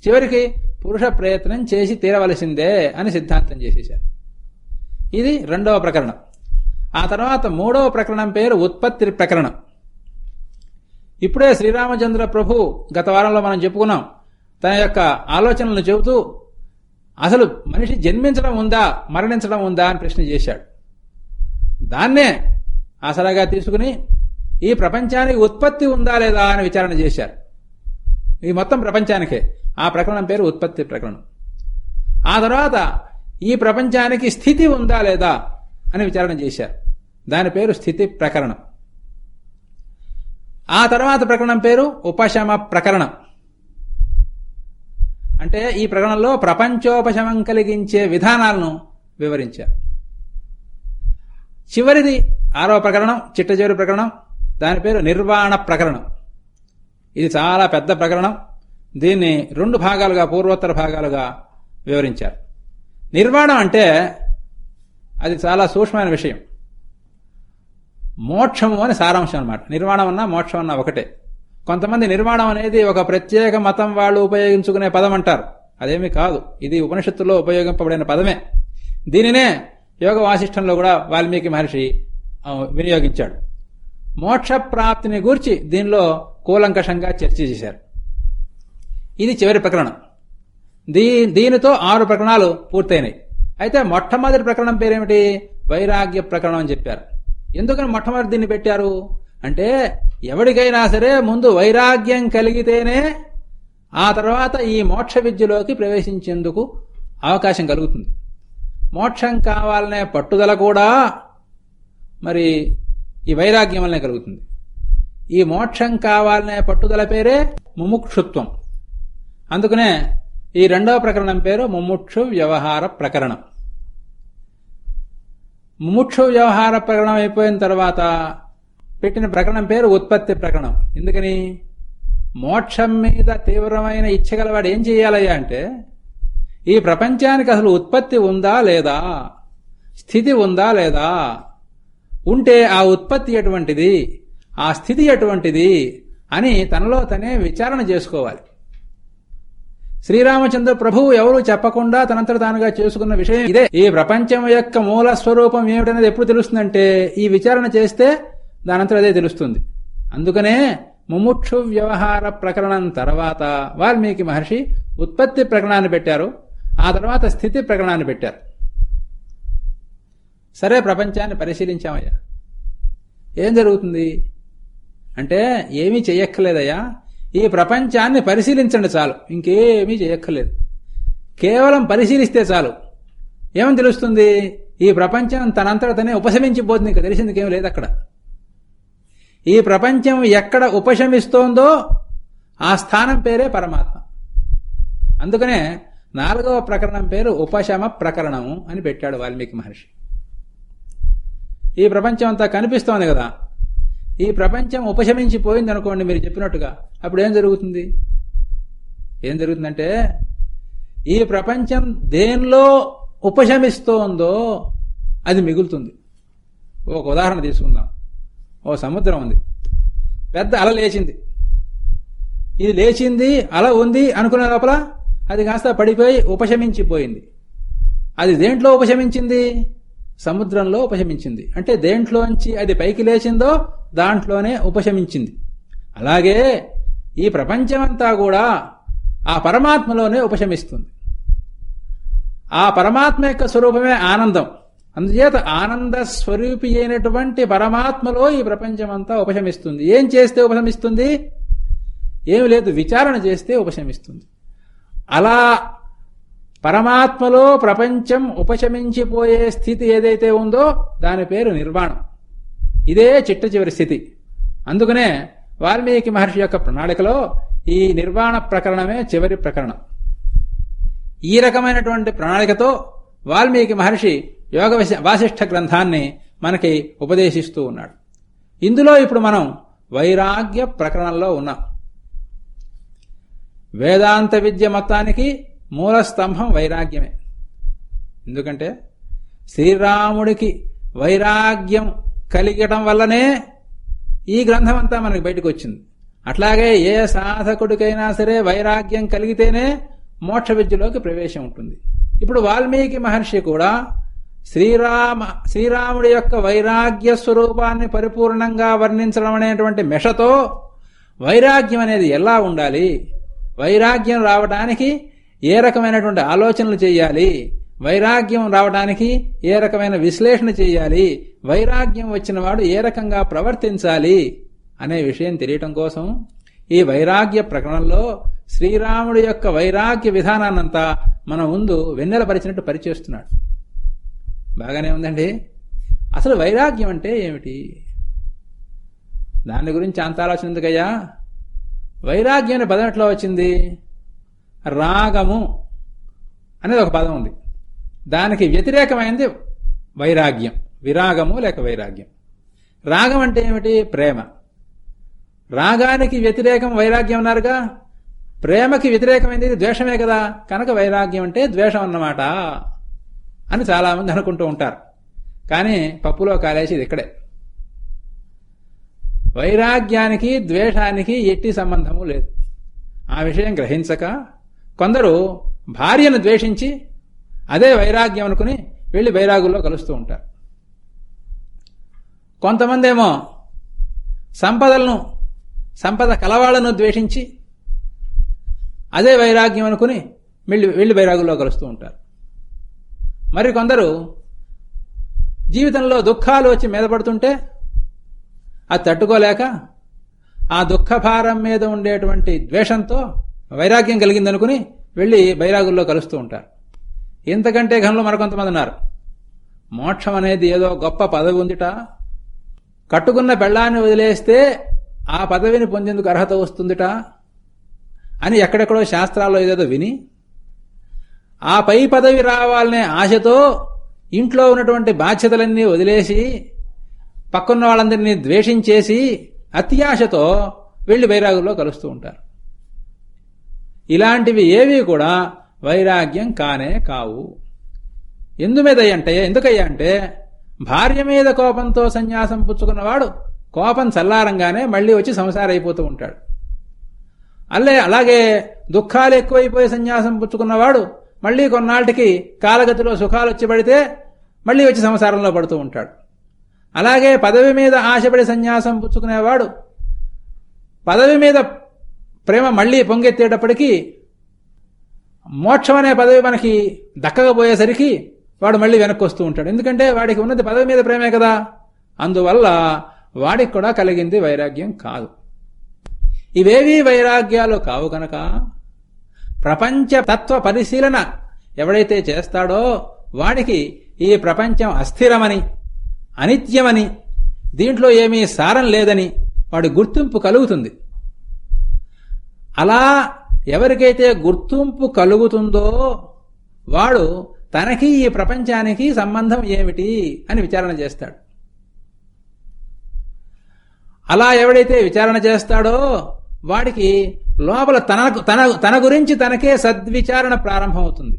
చివరికి పురుష ప్రయత్నం చేసి తీరవలసిందే అని సిద్ధాంతం చేసేశారు. ఇది రెండవ ప్రకరణం. ఆ తర్వాత మూడవ ప్రకరణం పేరు ఉత్పత్తి ప్రకరణం. ఇప్పుడే శ్రీరామచంద్ర ప్రభు గత వారంలో మనం చెప్పుకున్నాం. తన యొక్క ఆలోచనలను చెబుతూ అసలు మనిషి జన్మించడం ఉందా? మరణించడం ఉందా? అని ప్రశ్న చేశాడు. దాన్నే ఆసరాగా తీసుకుని ఈ ప్రపంచానికి ఉత్పత్తి ఉందా లేదా అని విచారణ చేశారు. ఈ మొత్తం ప్రపంచానికే. ఆ ప్రకరణం పేరు ఉత్పత్తి ప్రకరణం. ఆ తర్వాత ఈ ప్రపంచానికి స్థితి ఉందా లేదా అని విచారణ చేశారు. దాని పేరు స్థితి ప్రకరణం. ఆ తర్వాత ప్రకరణం పేరు ఉపశమ ప్రకరణం. అంటే ఈ ప్రకరణంలో ప్రపంచోపశమం కలిగించే విధానాలను వివరించారు. చివరిది ఆరవ ప్రకరణం చిట్టచివరి ప్రకరణం దాని పేరు నిర్వాణ ప్రకరణం. ఇది చాలా పెద్ద ప్రకరణం. దీన్ని రెండు భాగాలుగా పూర్వోత్తర భాగాలుగా వివరించారు. నిర్వాణం అంటే అది చాలా సూక్ష్మమైన విషయం. మోక్షము అని సారాంశం అనమాట నిర్వాణం అన్నా మోక్షం అన్నా ఒకటే. కొంతమంది నిర్మాణం అనేది ఒక ప్రత్యేక మతం వాళ్ళు ఉపయోగించుకునే పదం అంటారు. అదేమీ కాదు. ఇది ఉపనిషత్తులో ఉపయోగింపబడిన పదమే. దీనినే యోగ వాసిష్టంలో కూడా వాల్మీకి మహర్షి వినియోగించాడు. మోక్ష ప్రాప్తిని గూర్చి దీనిలో కూలంకషంగా చర్చ చేశారు. ఇది చివరి ప్రకరణం. దీ దీనితో ఆరు ప్రకరణాలు పూర్తయినాయి. అయితే మొట్టమొదటి ప్రకరణం పేరేమిటి? వైరాగ్య ప్రకరణం అని చెప్పారు. ఎందుకని మొట్టమొదటి దీన్ని పెట్టారు? అంటే ఎవరికైనా సరే ముందు వైరాగ్యం కలిగితేనే ఆ తర్వాత ఈ మోక్ష విద్యలోకి ప్రవేశించేందుకు అవకాశం కలుగుతుంది. మోక్షం కావాలనే పట్టుదల కూడా మరి ఈ వైరాగ్యం వల్లనే కలుగుతుంది. ఈ మోక్షం కావాలనే పట్టుదల పేరే ముముక్షుత్వం. అందుకనే ఈ రెండవ ప్రకరణం పేరు ముముక్షు వ్యవహార ప్రకరణం. ముముక్షు వ్యవహార ప్రకరణం అయిపోయిన తర్వాత పెట్టిన ప్రకరణం పేరు ఉత్పత్తి ప్రకరణం. ఎందుకని? మోక్షం మీద తీవ్రమైన ఇచ్చగలవాడు ఏం చేయాలయ్యా అంటే ఈ ప్రపంచానికి అసలు ఉత్పత్తి ఉందా లేదా? స్థితి ఉందా లేదా? ఉంటే ఆ ఉత్పత్తి ఎటువంటిది? ఆ స్థితి ఎటువంటిది? అని తనలో తనే విచారణ చేసుకోవాలి. శ్రీరామచంద్ర ప్రభువు ఎవరు చెప్పకుండా తనంతట తానుగా చేసుకున్న విషయం ఇదే. ఈ ప్రపంచం యొక్క మూల స్వరూపం ఏమిటనేది ఎప్పుడు తెలుస్తుందంటే ఈ విచారణ చేస్తే దానంతట అదే తెలుస్తుంది. అందుకనే ముముక్షు వ్యవహార ప్రకరణం తర్వాత వాల్మీకి మహర్షి ఉత్పత్తి ప్రకరణాన్ని పెట్టారు. ఆ తర్వాత స్థితి ప్రకరణాన్ని పెట్టారు. సరే ప్రపంచాన్ని పరిశీలించామయ్యా. ఏం జరుగుతుంది? అంటే ఏమీ చెయ్యక్కర్లేదయ్యా ఈ ప్రపంచాన్ని పరిశీలించండి చాలు. ఇంకేమీ చేయక్కర్లేదు. కేవలం పరిశీలిస్తే చాలు. ఏమని తెలుస్తుంది? ఈ ప్రపంచం తనంతటతనే ఉపశమించిపోతుంది. ఇంకా తెలిసిందికేం లేదు అక్కడ. ఈ ప్రపంచం ఎక్కడ ఉపశమిస్తోందో ఆ స్థానం పేరే పరమాత్మ. అందుకనే నాలుగవ ప్రకరణం పేరు ఉపశమ ప్రకరణము అని పెట్టాడు వాల్మీకి మహర్షి. ఈ ప్రపంచం అంతా కనిపిస్తోంది కదా. ఈ ప్రపంచం ఉపశమించిపోయింది అనుకోండి మీరు చెప్పినట్టుగా. అప్పుడు ఏం జరుగుతుంది? ఏం జరుగుతుందంటే ఈ ప్రపంచం దేనిలో ఉపశమిస్తోందో అది మిగులుతుంది. ఒక ఉదాహరణ తీసుకుందాం. ఓ సముద్రం ఉంది. పెద్ద అల లేచింది. ఇది లేచింది అల ఉంది అనుకునే లోపల అది కాస్త పడిపోయి ఉపశమించిపోయింది. అది దేంట్లో ఉపశమించింది? సముద్రంలో ఉపశమించింది. అంటే దేంట్లోంచి అది పైకి లేచిందో దాంట్లోనే ఉపశమించింది. అలాగే ఈ ప్రపంచమంతా కూడా ఆ పరమాత్మలోనే ఉపశమిస్తుంది. ఆ పరమాత్మ యొక్క స్వరూపమే ఆనందం. అందుచేత ఆనంద స్వరూపి అయినటువంటి పరమాత్మలో ఈ ప్రపంచమంతా ఉపశమిస్తుంది. ఏం చేస్తే ఉపశమిస్తుంది? ఏమి లేదు విచారణ చేస్తే ఉపశమిస్తుంది. అలా పరమాత్మలో ప్రపంచం ఉపశమించిపోయే స్థితి ఏదైతే ఉందో దాని పేరు నిర్వాణం. ఇదే చిట్ట చివరి స్థితి. అందుకనే వాల్మీకి మహర్షి యొక్క ప్రణాళికలో ఈ నిర్వాణ ప్రకరణమే చివరి ప్రకరణం. ఈ రకమైనటువంటి ప్రణాళికతో వాల్మీకి మహర్షి యోగ వాసిష్ఠ గ్రంథాన్ని మనకి ఉపదేశిస్తూ ఉన్నాడు. ఇందులో ఇప్పుడు మనం వైరాగ్య ప్రకరణంలో ఉన్నాం. వేదాంత విద్య మొత్తానికి మూల స్తంభం వైరాగ్యమే. ఎందుకంటే శ్రీరాముడికి వైరాగ్యం కలిగటం వల్లనే ఈ గ్రంథం అంతా మనకి బయటకు వచ్చింది అట్లాగే ఏ సాధకుడికైనా సరే వైరాగ్యం కలిగితేనే మోక్ష విద్యలోకి ప్రవేశం ఉంటుంది. ఇప్పుడు వాల్మీకి మహర్షి కూడా శ్రీరామ శ్రీరాముడి యొక్క వైరాగ్య స్వరూపాన్ని పరిపూర్ణంగా వర్ణించడం అనేటువంటి మెషతో వైరాగ్యం అనేది ఎలా ఉండాలి? వైరాగ్యం రావడానికి ఏ రకమైనటువంటి ఆలోచనలు చేయాలి? వైరాగ్యం రావడానికి ఏ రకమైన విశ్లేషణ చేయాలి? వైరాగ్యం వచ్చిన వాడు ఏ రకంగా ప్రవర్తించాలి? అనే విషయం తెలియటం కోసం ఈ వైరాగ్య ప్రకరణంలో శ్రీరాముడి యొక్క వైరాగ్య విధానాన్నంతా మన ముందు వెన్నెలపరిచినట్టు పరిచేస్తున్నాడు. బాగానే ఉందండి? అసలు వైరాగ్యం అంటే ఏమిటి? దాని గురించి అంత ఆలోచన ఎందుకయ్యా? వైరాగ్యం అనే పదం ఎట్లా వచ్చింది? రాగము అనేది ఒక పదం ఉంది. దానికి వ్యతిరేకమైంది వైరాగ్యం. విరాగము లేక వైరాగ్యం. రాగం అంటే ఏమిటి? ప్రేమ. రాగానికి వ్యతిరేకం వైరాగ్యం అన్నారుగా. ప్రేమకి వ్యతిరేకమైంది ద్వేషమే కదా. కనుక వైరాగ్యం అంటే ద్వేషం అన్నమాట అని చాలామంది అనుకుంటూ ఉంటారు. కానీ పప్పులో కాలేసి ఇది ఇక్కడే. వైరాగ్యానికి ద్వేషానికి ఎట్టి సంబంధము లేదు. ఆ విషయం గ్రహించక కొందరు భార్యను ద్వేషించి అదే వైరాగ్యం అనుకుని వెళ్ళి వైరాగుల్లో కలుస్తూ ఉంటారు. కొంతమంది ఏమో సంపదలను సంపద కలవాళ్ళను ద్వేషించి అదే వైరాగ్యం అనుకుని వెళ్ళి వెళ్ళి వైరాగుల్లో కలుస్తూ ఉంటారు. మరి కొందరు జీవితంలో దుఃఖాలు వచ్చి మీద పడుతుంటే అది తట్టుకోలేక ఆ దుఃఖభారం మీద ఉండేటువంటి ద్వేషంతో వైరాగ్యం కలిగిందనుకుని వెళ్ళి బైరాగుల్లో కలుస్తూ ఉంటారు. ఇంతకంటే ఘనంలో మరికొంతమంది ఉన్నారు. మోక్షం అనేది ఏదో గొప్ప పదవి ఉందిట. కట్టుకున్న పెళ్ళాన్ని వదిలేస్తే ఆ పదవిని పొందేందుకు అర్హత వస్తుందిట అని ఎక్కడెక్కడో శాస్త్రాల్లో ఏదేదో విని ఆ పై పదవి రావాలనే ఆశతో ఇంట్లో ఉన్నటువంటి బాధ్యతలన్నీ వదిలేసి పక్కన్న వాళ్ళందరినీ ద్వేషించేసి అత్యాశతో వెళ్ళి వైరాగుల్లో కలుస్తూ ఉంటారు. ఇలాంటివి ఏవి కూడా వైరాగ్యం కానే కావు. ఎందుమీదయ్యంటే ఎందుకయ్యా అంటే భార్య మీద కోపంతో సన్యాసం పుచ్చుకున్నవాడు కోపం చల్లారంగానే మళ్ళీ వచ్చి సంసారం అయిపోతూ ఉంటాడు. అల్లే అలాగే దుఃఖాలు ఎక్కువైపోయి సన్యాసం పుచ్చుకున్నవాడు మళ్ళీ కొన్నాళ్ళకి కాలగతిలో సుఖాలు వచ్చి పడితే మళ్ళీ వచ్చి సంసారంలో పడుతూ ఉంటాడు. అలాగే పదవి మీద ఆశపడి సన్యాసం పుచ్చుకునేవాడు. పదవి మీద ప్రేమ మళ్ళీ పొంగెత్తేటప్పటికీ మోక్షం అనే పదవి మనకి దక్కకపోయేసరికి వాడు మళ్ళీ వెనక్కి వస్తూ ఉంటాడు. ఎందుకంటే వాడికి ఉన్నది పదవి మీద ప్రేమే కదా. అందువల్ల వాడికి కూడా కలిగింది వైరాగ్యం కాదు. ఇవేవీ వైరాగ్యాలు కావు కనుక. ప్రపంచ తత్వ పరిశీలన ఎవడైతే చేస్తాడో వాడికి ఈ ప్రపంచం అస్థిరమని అనిత్యమని దీంట్లో ఏమీ సారం లేదని వాడి గుర్తింపు కలుగుతుంది. అలా ఎవరికైతే గుర్తింపు కలుగుతుందో వాడు తనకి ఈ ప్రపంచానికి సంబంధం ఏమిటి అని విచారణ చేస్తాడు. అలా ఎవడైతే విచారణ చేస్తాడో వాడికి లోపల తనకు తన తన గురించి తనకే సద్విచారణ ప్రారంభమవుతుంది.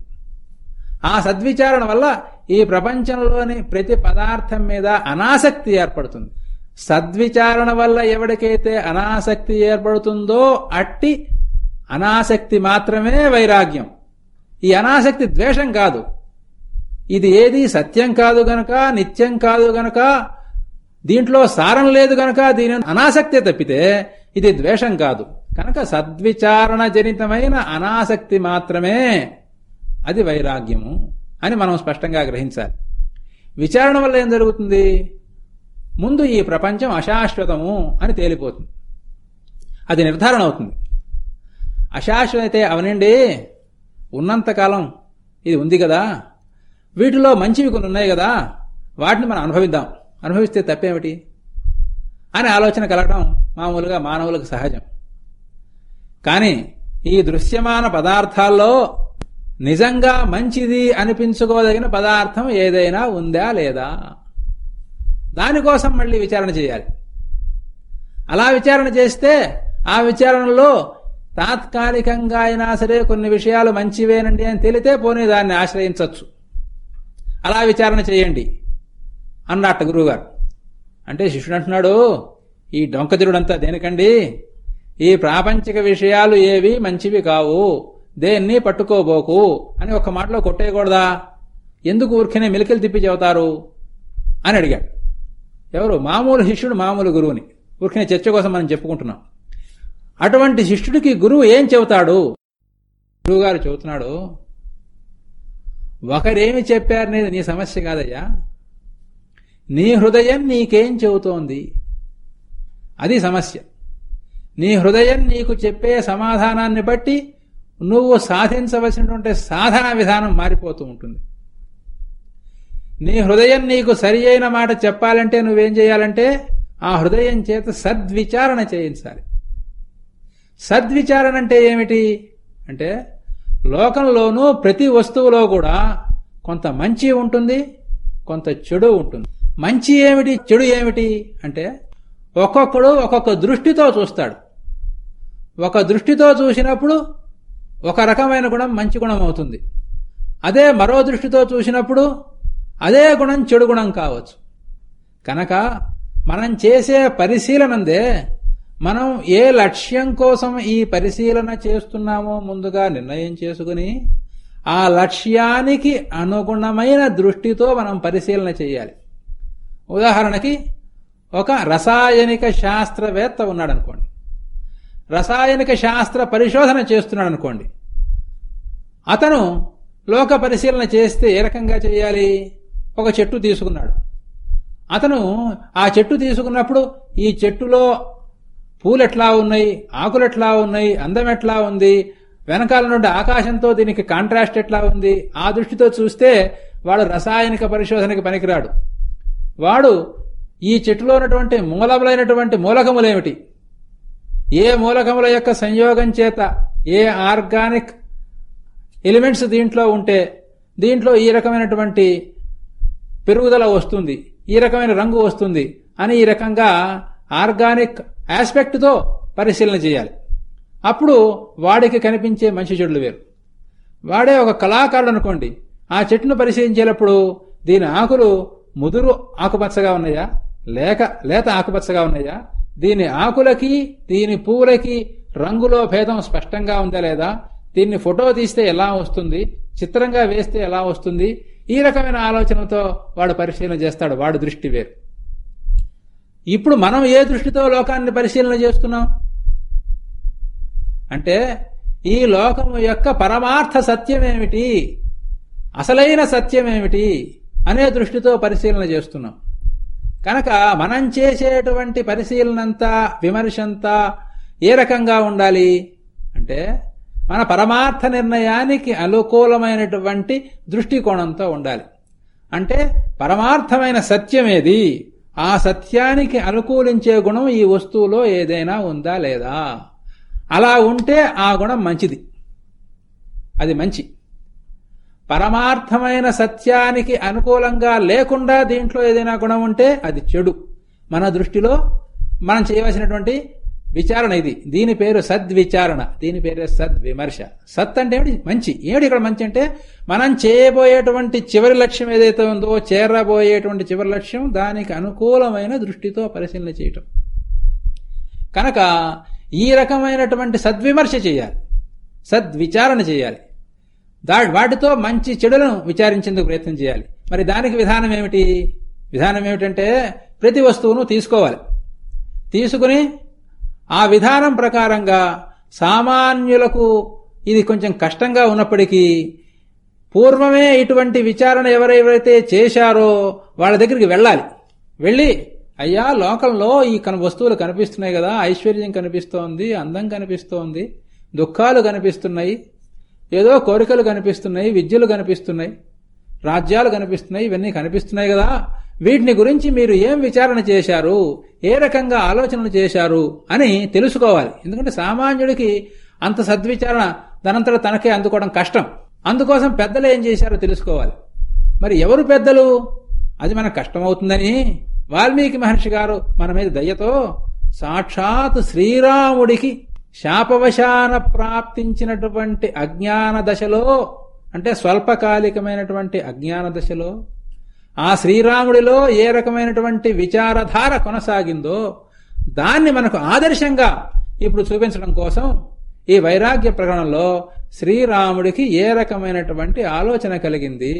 ఆ సద్విచారణ వల్ల ఈ ప్రపంచంలోని ప్రతి పదార్థం మీద అనాసక్తి ఏర్పడుతుంది. సద్విచారణ వల్ల ఎవరికైతే అనాసక్తి ఏర్పడుతుందో అట్టి అనాసక్తి మాత్రమే వైరాగ్యం. ఈ అనాసక్తి ద్వేషం కాదు. ఇది ఏది సత్యం కాదు గనక నిత్యం కాదు గనక దీంట్లో సారం లేదు గనక దీని అనాసక్తి తప్పితే ఇది ద్వేషం కాదు. కనుక సద్విచారణ జనితమైన అనాసక్తి మాత్రమే అది వైరాగ్యము అని మనం స్పష్టంగా గ్రహించాలి. విచారణ వల్ల ఏం జరుగుతుంది? ముందు ఈ ప్రపంచం అశాశ్వతము అని తేలిపోతుంది. అది నిర్ధారణ అవుతుంది. అశాశ్వతే అవనండి ఉన్నంతకాలం ఇది ఉంది కదా. వీటిలో మంచివి కొన్ని ఉన్నాయి కదా. వాటిని మనం అనుభవిద్దాం. అనుభవిస్తే తప్పేమిటి? అని ఆలోచన కలగడం మామూలుగా మానవులకు సహజం. కానీ ఈ దృశ్యమాన పదార్థాల్లో నిజంగా మంచిది అనిపించుకోదగిన పదార్థం ఏదైనా ఉందా లేదా? దానికోసం మళ్ళీ విచారణ చేయాలి. అలా విచారణ చేస్తే ఆ విచారణలో తాత్కాలికంగా అయినా సరే కొన్ని విషయాలు మంచివేనండి అని తెలితే పోనీ దాన్ని ఆశ్రయించవచ్చు అలా విచారణ చేయండి అన్నట్టు గురువుగారు. అంటే శిష్యుడు అంటున్నాడు ఈ డొంకదిరుడంతా దేనికండి? ఈ ప్రాపంచిక విషయాలు ఏవి మంచివి కావు. దేన్ని పట్టుకోబోకు అని ఒక మాటలో కొట్టేయకూడదా? ఎందుకు ఊరికనే మెలికలు తిప్పి చెబుతారు? అని అడిగాడు. ఎవరు? మామూలు శిష్యుడు మామూలు గురువుని. ఊరికనే చర్చ కోసం మనం చెప్పుకుంటున్నాం. అటువంటి శిష్యుడికి గురువు ఏం చెబుతాడు? గురువుగారు చెబుతున్నాడు ఒకరేమి చెప్పారనేది నీ సమస్య కాదయ్యా. నీ హృదయం నీకేం చెబుతోంది? అది సమస్య. నీ హృదయం నీకు చెప్పే సమాధానాన్ని బట్టి నువ్వు సాధించవలసినటువంటి సాధన విధానం మారిపోతూ ఉంటుంది. నీ హృదయం నీకు సరి అయిన మాట చెప్పాలంటే నువ్వేం చేయాలంటే ఆ హృదయం చేత సద్విచారణ చేయించాలి. సద్విచారణ అంటే ఏమిటి? అంటే లోకంలోనూ ప్రతి వస్తువులో కూడా కొంత మంచి ఉంటుంది కొంత చెడు ఉంటుంది. మంచి ఏమిటి చెడు ఏమిటి? అంటే ఒక్కొక్కడు ఒక్కొక్క దృష్టితో చూస్తాడు. ఒక దృష్టితో చూసినప్పుడు ఒక రకమైన గుణం మంచి గుణం అవుతుంది. అదే మరో దృష్టితో చూసినప్పుడు అదే గుణం చెడు గుణం కావచ్చు. కనుక మనం చేసే పరిశీలనందే మనం ఏ లక్ష్యం కోసం ఈ పరిశీలన చేస్తున్నామో ముందుగా నిర్ణయం చేసుకుని ఆ లక్ష్యానికి అనుగుణమైన దృష్టితో మనం పరిశీలన చేయాలి. ఉదాహరణకి ఒక రసాయనిక శాస్త్రవేత్త ఉన్నాడనుకోండి. రసాయనిక శాస్త్ర పరిశోధన చేస్తున్నాడు అనుకోండి. అతను లోక పరిశీలన చేస్తే ఏ రకంగా చేయాలి? ఒక చెట్టు తీసుకున్నాడు. అతను ఆ చెట్టు తీసుకున్నప్పుడు ఈ చెట్టులో పూలు ఎట్లా ఉన్నాయి? ఆకులు ఎట్లా ఉన్నాయి? అందం ఎట్లా ఉంది? వెనకాల నుండి ఆకాశంతో దీనికి కాంట్రాస్ట్ ఎట్లా ఉంది? ఆ దృష్టితో చూస్తే వాడు రసాయనిక పరిశోధనకి పనికిరాడు. వాడు ఈ చెట్టులో ఉన్నటువంటి మూలములైనటువంటి మూలకములేమిటి? ఏ మూలకముల యొక్క సంయోగం చేత ఏ ఆర్గానిక్ ఎలిమెంట్స్ దీంట్లో ఉంటే దీంట్లో ఈ రకమైనటువంటి పెరుగుదల వస్తుంది ఈ రకమైన రంగు వస్తుంది అని ఈ రకంగా ఆర్గానిక్ ఆస్పెక్ట్తో పరిశీలన చేయాలి. అప్పుడు వాడికి కనిపించే మంచి చెడులు వేరు. వాడే ఒక కళాకారుడు అనుకోండి ఆ చెట్టును పరిశీలించేటప్పుడు దీని ఆకులు ముదురు ఆకుపచ్చగా ఉన్నాయా? లేక లేత ఆకుపచ్చగా ఉన్నాయా? దీని ఆకులకి దీని పువ్వులకి రంగులో భేదం స్పష్టంగా ఉందా లేదా? దీన్ని ఫోటో తీస్తే ఎలా వస్తుంది? చిత్రంగా వేస్తే ఎలా వస్తుంది? ఈ రకమైన ఆలోచనతో వాడు పరిశీలన చేస్తాడు. వాడు దృష్టి వేరు. ఇప్పుడు మనం ఏ దృష్టితో లోకాన్ని పరిశీలన చేస్తున్నాం? అంటే ఈ లోకము యొక్క పరమార్థ సత్యమేమిటి? అసలైన సత్యమేమిటి? అనే దృష్టితో పరిశీలన చేస్తున్నాం. కనుక మనం చేసేటువంటి పరిశీలనంతా విమర్శంతా ఏ రకంగా ఉండాలి? అంటే మన పరమార్థ నిర్ణయానికి అనుకూలమైనటువంటి దృష్టికోణంతో ఉండాలి. అంటే పరమార్థమైన సత్యమేది? ఆ సత్యానికి అనుకూలించే గుణం ఈ వస్తువులో ఏదైనా ఉందా లేదా? అలా ఉంటే ఆ గుణం మంచిది. అది మంచి. పరమార్థమైన సత్యానికి అనుకూలంగా లేకుండా దీంట్లో ఏదైనా గుణం ఉంటే అది చెడు. మన దృష్టిలో మనం చేయవలసినటువంటి విచారణ ఇది. దీని పేరు సద్విచారణ. దీని పేరు సద్విమర్శ. సత్ అంటే ఏమిటి? మంచి. ఏమిటి ఇక్కడ మంచి అంటే? మనం చేయబోయేటువంటి చివరి లక్ష్యం ఏదైతే ఉందో చేరబోయేటువంటి చివరి లక్ష్యం దానికి అనుకూలమైన దృష్టితో పరిశీలన చేయటం. కనుక ఈ రకమైనటువంటి సద్విమర్శ చేయాలి. సద్విచారణ చేయాలి. దా వాటితో మంచి చెడులను విచారించేందుకు ప్రయత్నం చేయాలి. మరి దానికి విధానం ఏమిటి? విధానం ఏమిటంటే ప్రతి వస్తువును తీసుకోవాలి. తీసుకుని ఆ విధానం ప్రకారంగా సామాన్యులకు ఇది కొంచెం కష్టంగా ఉన్నప్పటికీ పూర్వమే ఇటువంటి విచారణ ఎవరెవరైతే చేశారో వాళ్ళ దగ్గరికి వెళ్ళాలి. వెళ్ళి అయ్యా లోకంలో ఈ కను వస్తువులు కనిపిస్తున్నాయి కదా ఐశ్వర్యం కనిపిస్తోంది అందం కనిపిస్తోంది దుఃఖాలు కనిపిస్తున్నాయి ఏదో కోరికలు కనిపిస్తున్నాయి విద్యలు కనిపిస్తున్నాయి రాజ్యాలు కనిపిస్తున్నాయి ఇవన్నీ కనిపిస్తున్నాయి కదా. వీటిని గురించి మీరు ఏం విచారణ చేశారు? ఏ రకంగా ఆలోచనలు చేశారు? అని తెలుసుకోవాలి. ఎందుకంటే సామాన్యుడికి అంత సద్విచారణ తనంతట తనకే అందుకోవడం కష్టం. అందుకోసం పెద్దలు ఏం చేశారో తెలుసుకోవాలి. మరి ఎవరు పెద్దలు? అది మనకు కష్టమవుతుందని వాల్మీకి మహర్షి గారు మన మీద దయ్యతో సాక్షాత్ శ్రీరాముడికి శాపవశాన ప్రాప్తించినటువంటి అజ్ఞాన దశలో అంటే స్వల్పకాలికమైనటువంటి అజ్ఞాన దశలో ఆ శ్రీరాముడిలో ఏ రకమైనటువంటి విచారధార కొనసాగిందో దాన్ని మనకు ఆదర్శంగా ఇప్పుడు చూపించడం కోసం ఈ వైరాగ్య ప్రకటనలో శ్రీరాముడికి ఏ రకమైనటువంటి ఆలోచన కలిగింది?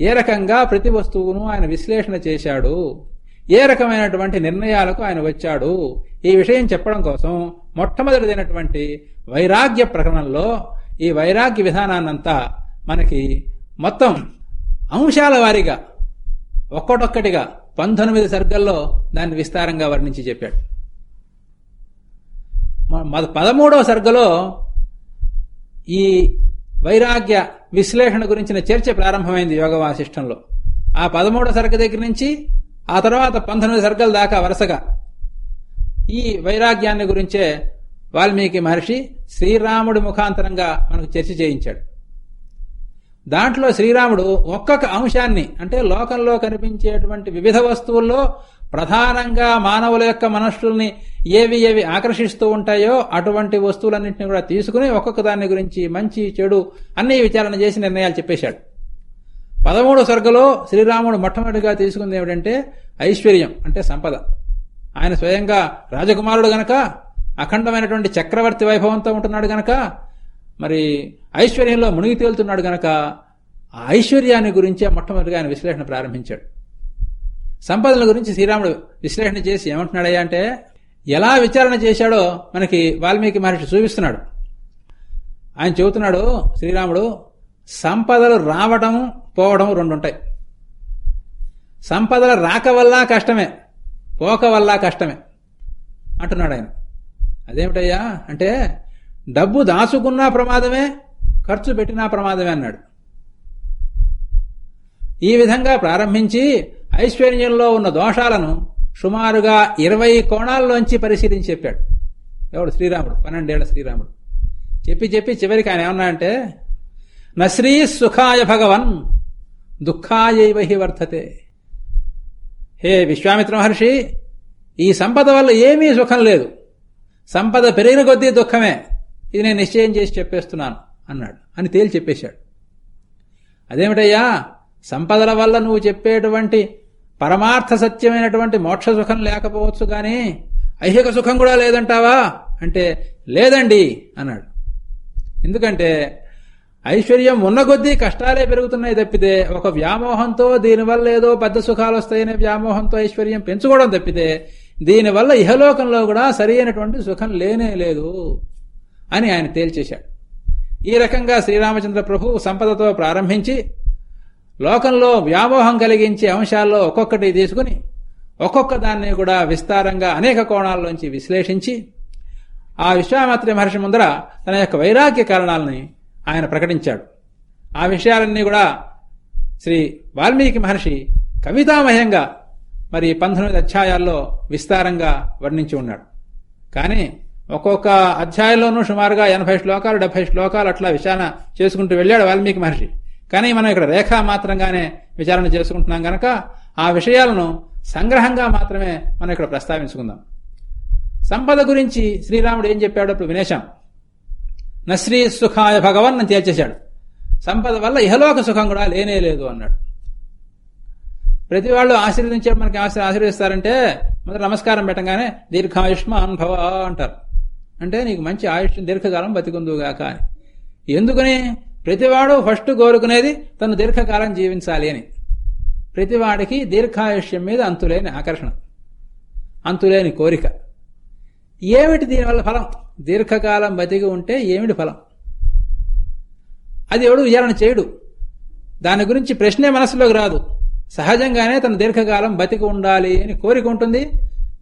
ఏ రకంగా ప్రతి వస్తువును ఆయన విశ్లేషణ చేశాడు? ఏ రకమైనటువంటి నిర్ణయాలకు ఆయన వచ్చాడు? ఈ విషయం చెప్పడం కోసం మొట్టమొదటిదైనటువంటి వైరాగ్య ప్రకరణంలో ఈ వైరాగ్య విధానాన్నంతా మనకి మొత్తం అంశాల వారీగా ఒక్కటొక్కటిగా పంతొమ్మిది సర్గల్లో దాన్ని విస్తారంగా వర్ణించి చెప్పాడు. పదమూడవ సర్గలో ఈ వైరాగ్య విశ్లేషణ గురించిన చర్చ ప్రారంభమైంది యోగ వాసిష్టంలో. ఆ పదమూడవ సర్గ దగ్గర నుంచి ఆ తర్వాత పంతొమ్మిది సర్గల దాకా వరుసగా ఈ వైరాగ్యాన్ని గురించే వాల్మీకి మహర్షి శ్రీరాముడి ముఖాంతరంగా మనకు చర్చ చేయించాడు. దాంట్లో శ్రీరాముడు ఒక్కొక్క అంశాన్ని అంటే లోకంలో కనిపించేటువంటి వివిధ వస్తువుల్లో ప్రధానంగా మానవుల యొక్క మనస్సుల్ని ఏవి ఏవి ఆకర్షిస్తూ ఉంటాయో అటువంటి వస్తువులన్నింటినీ కూడా తీసుకుని ఒక్కొక్క దాని గురించి మంచి చెడు అన్ని విచారణ చేసి నిర్ణయాలు చెప్పేశాడు. పదమూడు సర్గలో శ్రీరాముడు మొట్టమొదటిగా తీసుకుంది ఏమిటంటే ఐశ్వర్యం అంటే సంపద. ఆయన స్వయంగా రాజకుమారుడు గనక అఖండమైనటువంటి చక్రవర్తి వైభవంతో ఉంటున్నాడు గనక మరి ఐశ్వర్యంలో మునిగి తేలుతున్నాడు గనక ఆ ఐశ్వర్యాన్ని గురించే మొట్టమొదటిగా ఆయన విశ్లేషణ ప్రారంభించాడు. సంపదల గురించి శ్రీరాముడు విశ్లేషణ చేసి ఏమంటున్నాడయ్యా అంటే ఎలా విచారణ చేశాడో మనకి వాల్మీకి మహర్షి చూపిస్తున్నాడు. ఆయన చెబుతున్నాడు శ్రీరాముడు సంపదలు రావడం పోవడం రెండు ఉంటాయి సంపదల రాక వల్ల కష్టమే. పోక వల్ల కష్టమే. అంటున్నాడు ఆయన. అదేమిటయ్యా? అంటే డబ్బు దాచుకున్నా ప్రమాదమే ఖర్చు పెట్టినా ప్రమాదమే అన్నాడు. ఈ విధంగా ప్రారంభించి ఐశ్వర్యంలో ఉన్న దోషాలను సుమారుగా ఇరవై కోణాల్లోంచి పరిశీలించి చెప్పాడు. ఎవడు? శ్రీరాముడు. పన్నెండేళ్ళ శ్రీరాముడు. చెప్పి చెప్పి చివరికి ఆయన ఏమన్నా అంటే నశ్రీ సుఖాయ భగవన్ దుఃఖాయైవహి వర్ధతే. హే విశ్వామిత్ర మహర్షి ఈ సంపద వల్ల ఏమీ సుఖం లేదు. సంపద పెరిగిన కొద్దీ దుఃఖమే. ఇది నేను నిశ్చయం చేసి చెప్పేస్తున్నాను అన్నాడు. అని తేల్చి చెప్పేశాడు. అదేమిటయ్యా? సంపదల వల్ల నువ్వు చెప్పేటువంటి పరమార్థ సత్యమైనటువంటి మోక్ష సుఖం లేకపోవచ్చు గాని ఐహిక సుఖం కూడా లేదంటావా? అంటే లేదండి అన్నాడు. ఎందుకంటే ఐశ్వర్యం ఉన్న కొద్దీ కష్టాలే పెరుగుతున్నాయి తప్పితే ఒక వ్యామోహంతో దీనివల్ల ఏదో పెద్ద సుఖాలు వస్తాయనే వ్యామోహంతో ఐశ్వర్యం పెంచుకోవడం తప్పితే దీనివల్ల ఇహలోకంలో కూడా సరి అయినటువంటి సుఖం లేనే లేదు అని ఆయన తేల్చేశాడు. ఈ రకంగా శ్రీరామచంద్ర ప్రభు సంపదతో ప్రారంభించి లోకంలో వ్యామోహం కలిగించే అంశాల్లో ఒక్కొక్కటి తీసుకుని ఒక్కొక్క దాన్ని కూడా విస్తారంగా అనేక కోణాల్లోంచి విశ్లేషించి ఆ విశ్వామిత్రి మహర్షి ముందర తన యొక్క వైరాగ్య కారణాలని ఆయన ప్రకటించాడు. ఆ విషయాలన్నీ కూడా శ్రీ వాల్మీకి మహర్షి కవితామయంగా మరి పంతొమ్మిది అధ్యాయాల్లో విస్తారంగా వర్ణించి ఉన్నాడు. కానీ ఒక్కొక్క అధ్యాయంలోనూ సుమారుగా ఎనభై శ్లోకాలు డెబ్బై శ్లోకాలు అట్లా విచారణ చేసుకుంటూ వెళ్ళాడు వాల్మీకి మహర్షి. కానీ మనం ఇక్కడ రేఖా మాత్రంగానే విచారణ చేసుకుంటున్నాం గనక ఆ విషయాలను సంగ్రహంగా మాత్రమే మనం ఇక్కడ ప్రస్తావించుకుందాం. సంపద గురించి శ్రీరాముడు ఏం చెప్పాడో ఇప్పుడు వినేశాం. నశ్రీ సుఖాయ భగవన్ అని తేల్చేశాడు. సంపద వల్ల ఇహలోక సుఖం కూడా లేనే లేదు అన్నాడు. ప్రతి వాళ్ళు ఆశీర్వదించే మనకి ఆశీర్వదిస్తారంటే మొదట నమస్కారం పెట్టగానే దీర్ఘాయుష్మాన్ భవ అంటారు. అంటే నీకు మంచి ఆయుష్ దీర్ఘకాలం బతికుందుగాక అని. ఎందుకని? ప్రతివాడు ఫస్ట్ కోరుకునేది తను దీర్ఘకాలం జీవించాలి అని. ప్రతివాడికి దీర్ఘాయుష్యం మీద అంతులేని ఆకర్షణ అంతులేని కోరిక. ఏమిటి దీనివల్ల ఫలం? దీర్ఘకాలం బతికి ఉంటే ఏమిటి ఫలం? అది ఎవడు విచారణ చేయడు. దాని గురించి ప్రశ్నే మనసులోకి రాదు. సహజంగానే తన దీర్ఘకాలం బతికి ఉండాలి అని కోరిక ఉంటుంది.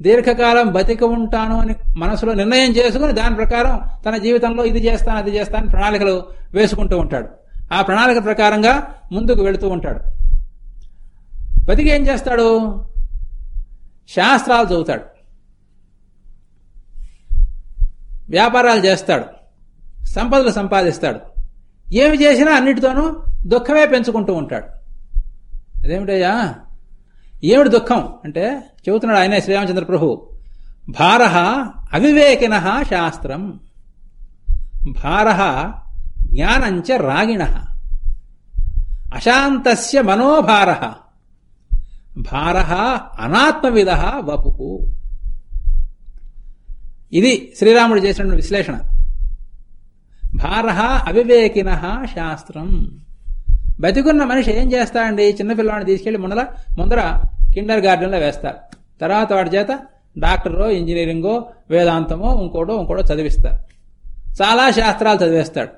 దీర్ఘకాలం బతికి ఉంటాను అని మనసులో నిర్ణయం చేసుకుని దాని ప్రకారం తన జీవితంలో ఇది చేస్తాను అది చేస్తాను ప్రణాళికలు వేసుకుంటూ ఉంటాడు. ఆ ప్రణాళిక ప్రకారంగా ముందుకు వెళుతూ ఉంటాడు. బతికి ఏం చేస్తాడు? శాస్త్రాలు చదువుతాడు. వ్యాపారాలు చేస్తాడు. సంపదలు సంపాదిస్తాడు. ఏమి చేసినా అన్నిటితోనూ దుఃఖమే పెంచుకుంటూ ఉంటాడు. అదేమిటయ్యా? ఏమిటి దుఃఖం? అంటే చెబుతున్నాడు ఆయన శ్రీరామచంద్ర ప్రభు. భార అవివేకిన శాస్త్రం. భార జ్ఞానంచ రాగిణ. అశాంతస్య మనోభార. భార అనాత్మవిద వపు. ఇది శ్రీరాముడు చేసిన విశ్లేషణ. భార అవివేకిన శాస్త్రం. బతికున్న మనిషి ఏం చేస్తాడండి? చిన్నపిల్లవాడిని తీసుకెళ్ళి ముందర ముందర కిండర్ గార్డెన్లో వేస్తారు. తర్వాత వాడి చేత డాక్టరో ఇంజనీరింగో వేదాంతమో ఇంకోటో ఇంకోటో చదివిస్తారు. చాలా శాస్త్రాలు చదివేస్తాడు.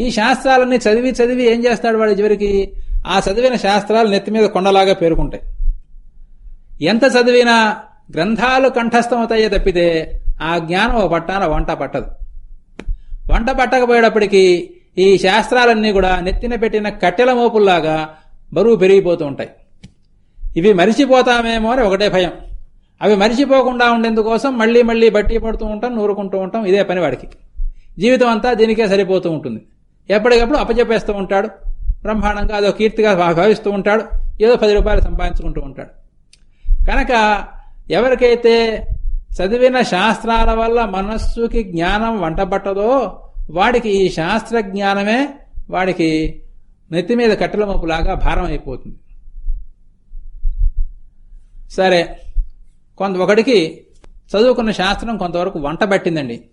ఈ శాస్త్రాలన్నీ చదివి చదివి ఏం చేస్తాడు వాడు చివరికి? ఆ చదివిన శాస్త్రాలు నెత్తి మీద కొండలాగా పేరుకుంటాయి. ఎంత చదివినా గ్రంథాలు కంఠస్థమవుతాయే తప్పితే ఆ జ్ఞానం ఓ పట్టాన వంట పట్టదు. వంట పట్టకపోయేటప్పటికీ ఈ శాస్త్రాలన్నీ కూడా నెత్తిన పెట్టిన కట్టెల మోపుల్లాగా బరువు పెరిగిపోతూ ఉంటాయి. ఇవి మరిచిపోతామేమో అని ఒకటే భయం. అవి మరిచిపోకుండా ఉండేందుకోసం మళ్ళీ మళ్ళీ బట్టి పడుతూ ఉంటాం నూరుకుంటూ ఉంటాం ఇదే పని వాడికి. జీవితం అంతా దీనికే సరిపోతూ ఉంటుంది. ఎప్పటికప్పుడు అప్పచెప్పేస్తూ ఉంటాడు. బ్రహ్మాండంగా అదో కీర్తిగా భావిస్తూ ఉంటాడు. ఏదో పది రూపాయలు సంపాదించుకుంటూ ఉంటాడు. కనుక ఎవరికైతే చదివిన శాస్త్రాల వల్ల మనస్సుకి జ్ఞానం వంటబట్టదో వాడికి ఈ శాస్త్ర జ్ఞానమే వాడికి నెత్తి మీద కట్టెల మోపులాగా భారం అయిపోతుంది సరే కొంత ఒకటికి చదువుకున్న శాస్త్రం కొంతవరకు వంట పట్టిందండి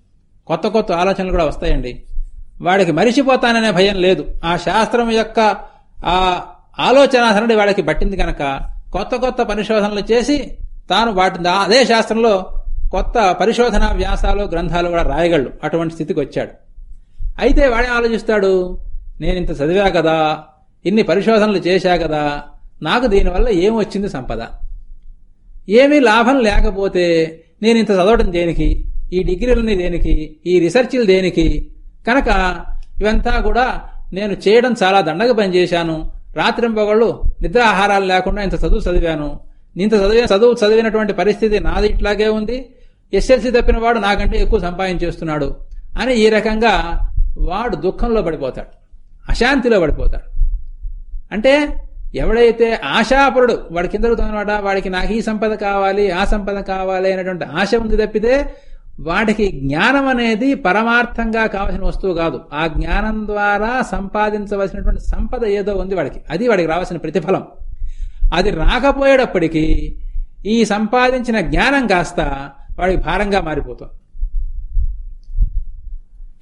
కొత్త కొత్త ఆలోచనలు కూడా వస్తాయండి. వాడికి మరిచిపోతాననే భయం లేదు. ఆ శాస్త్రం యొక్క ఆ ఆలోచన వాడికి పట్టింది కనుక కొత్త కొత్త పరిశోధనలు చేసి తాను వాటిని అదే శాస్త్రంలో కొత్త పరిశోధన వ్యాసాలు గ్రంథాలు కూడా రాయగలడు. అటువంటి స్థితికి వచ్చాడు. అయితే వాడే ఆలోచిస్తాడు? నేను ఇంత చదివా కదా ఇన్ని పరిశోధనలు చేశా కదా నాకు దీనివల్ల ఏం వచ్చింది సంపద? ఏమీ లాభం లేకపోతే నేను ఇంత చదవడం దేనికి? ఈ డిగ్రీలని దేనికి? ఈ రీసెర్చ్లు దేనికి? కనుక ఇవంతా కూడా నేను చేయడం చాలా దండగ పనిచేశాను రాత్రింపగళ్ళు నిద్రాహారాలు లేకుండా ఇంత చదువు చదివాను. ఇంత చదివిన చదువు చదివినటువంటి పరిస్థితి నాది ఇట్లాగే ఉంది. ఎస్ఎల్సి తప్పిన వాడు నాకంటే ఎక్కువ సంపాదించేస్తున్నాడు అని ఈ రకంగా వాడు దుఃఖంలో పడిపోతాడు. అశాంతిలో పడిపోతాడు. అంటే ఎవడైతే ఆశాపరుడు వాడి కింద అనమాట వాడికి నాకు ఈ సంపద కావాలి ఆ సంపద కావాలి అనేటువంటి ఆశ ఉంది తప్పితే వాడికి జ్ఞానం అనేది పరమార్థంగా కావలసిన వస్తువు కాదు. ఆ జ్ఞానం ద్వారా సంపాదించవలసినటువంటి సంపద ఏదో ఉంది వాడికి. అది వాడికి రావాల్సిన ప్రతిఫలం. అది రాకపోయేటప్పటికీ ఈ సంపాదించిన జ్ఞానం కాస్త వాడికి భారంగా మారిపోతుంది.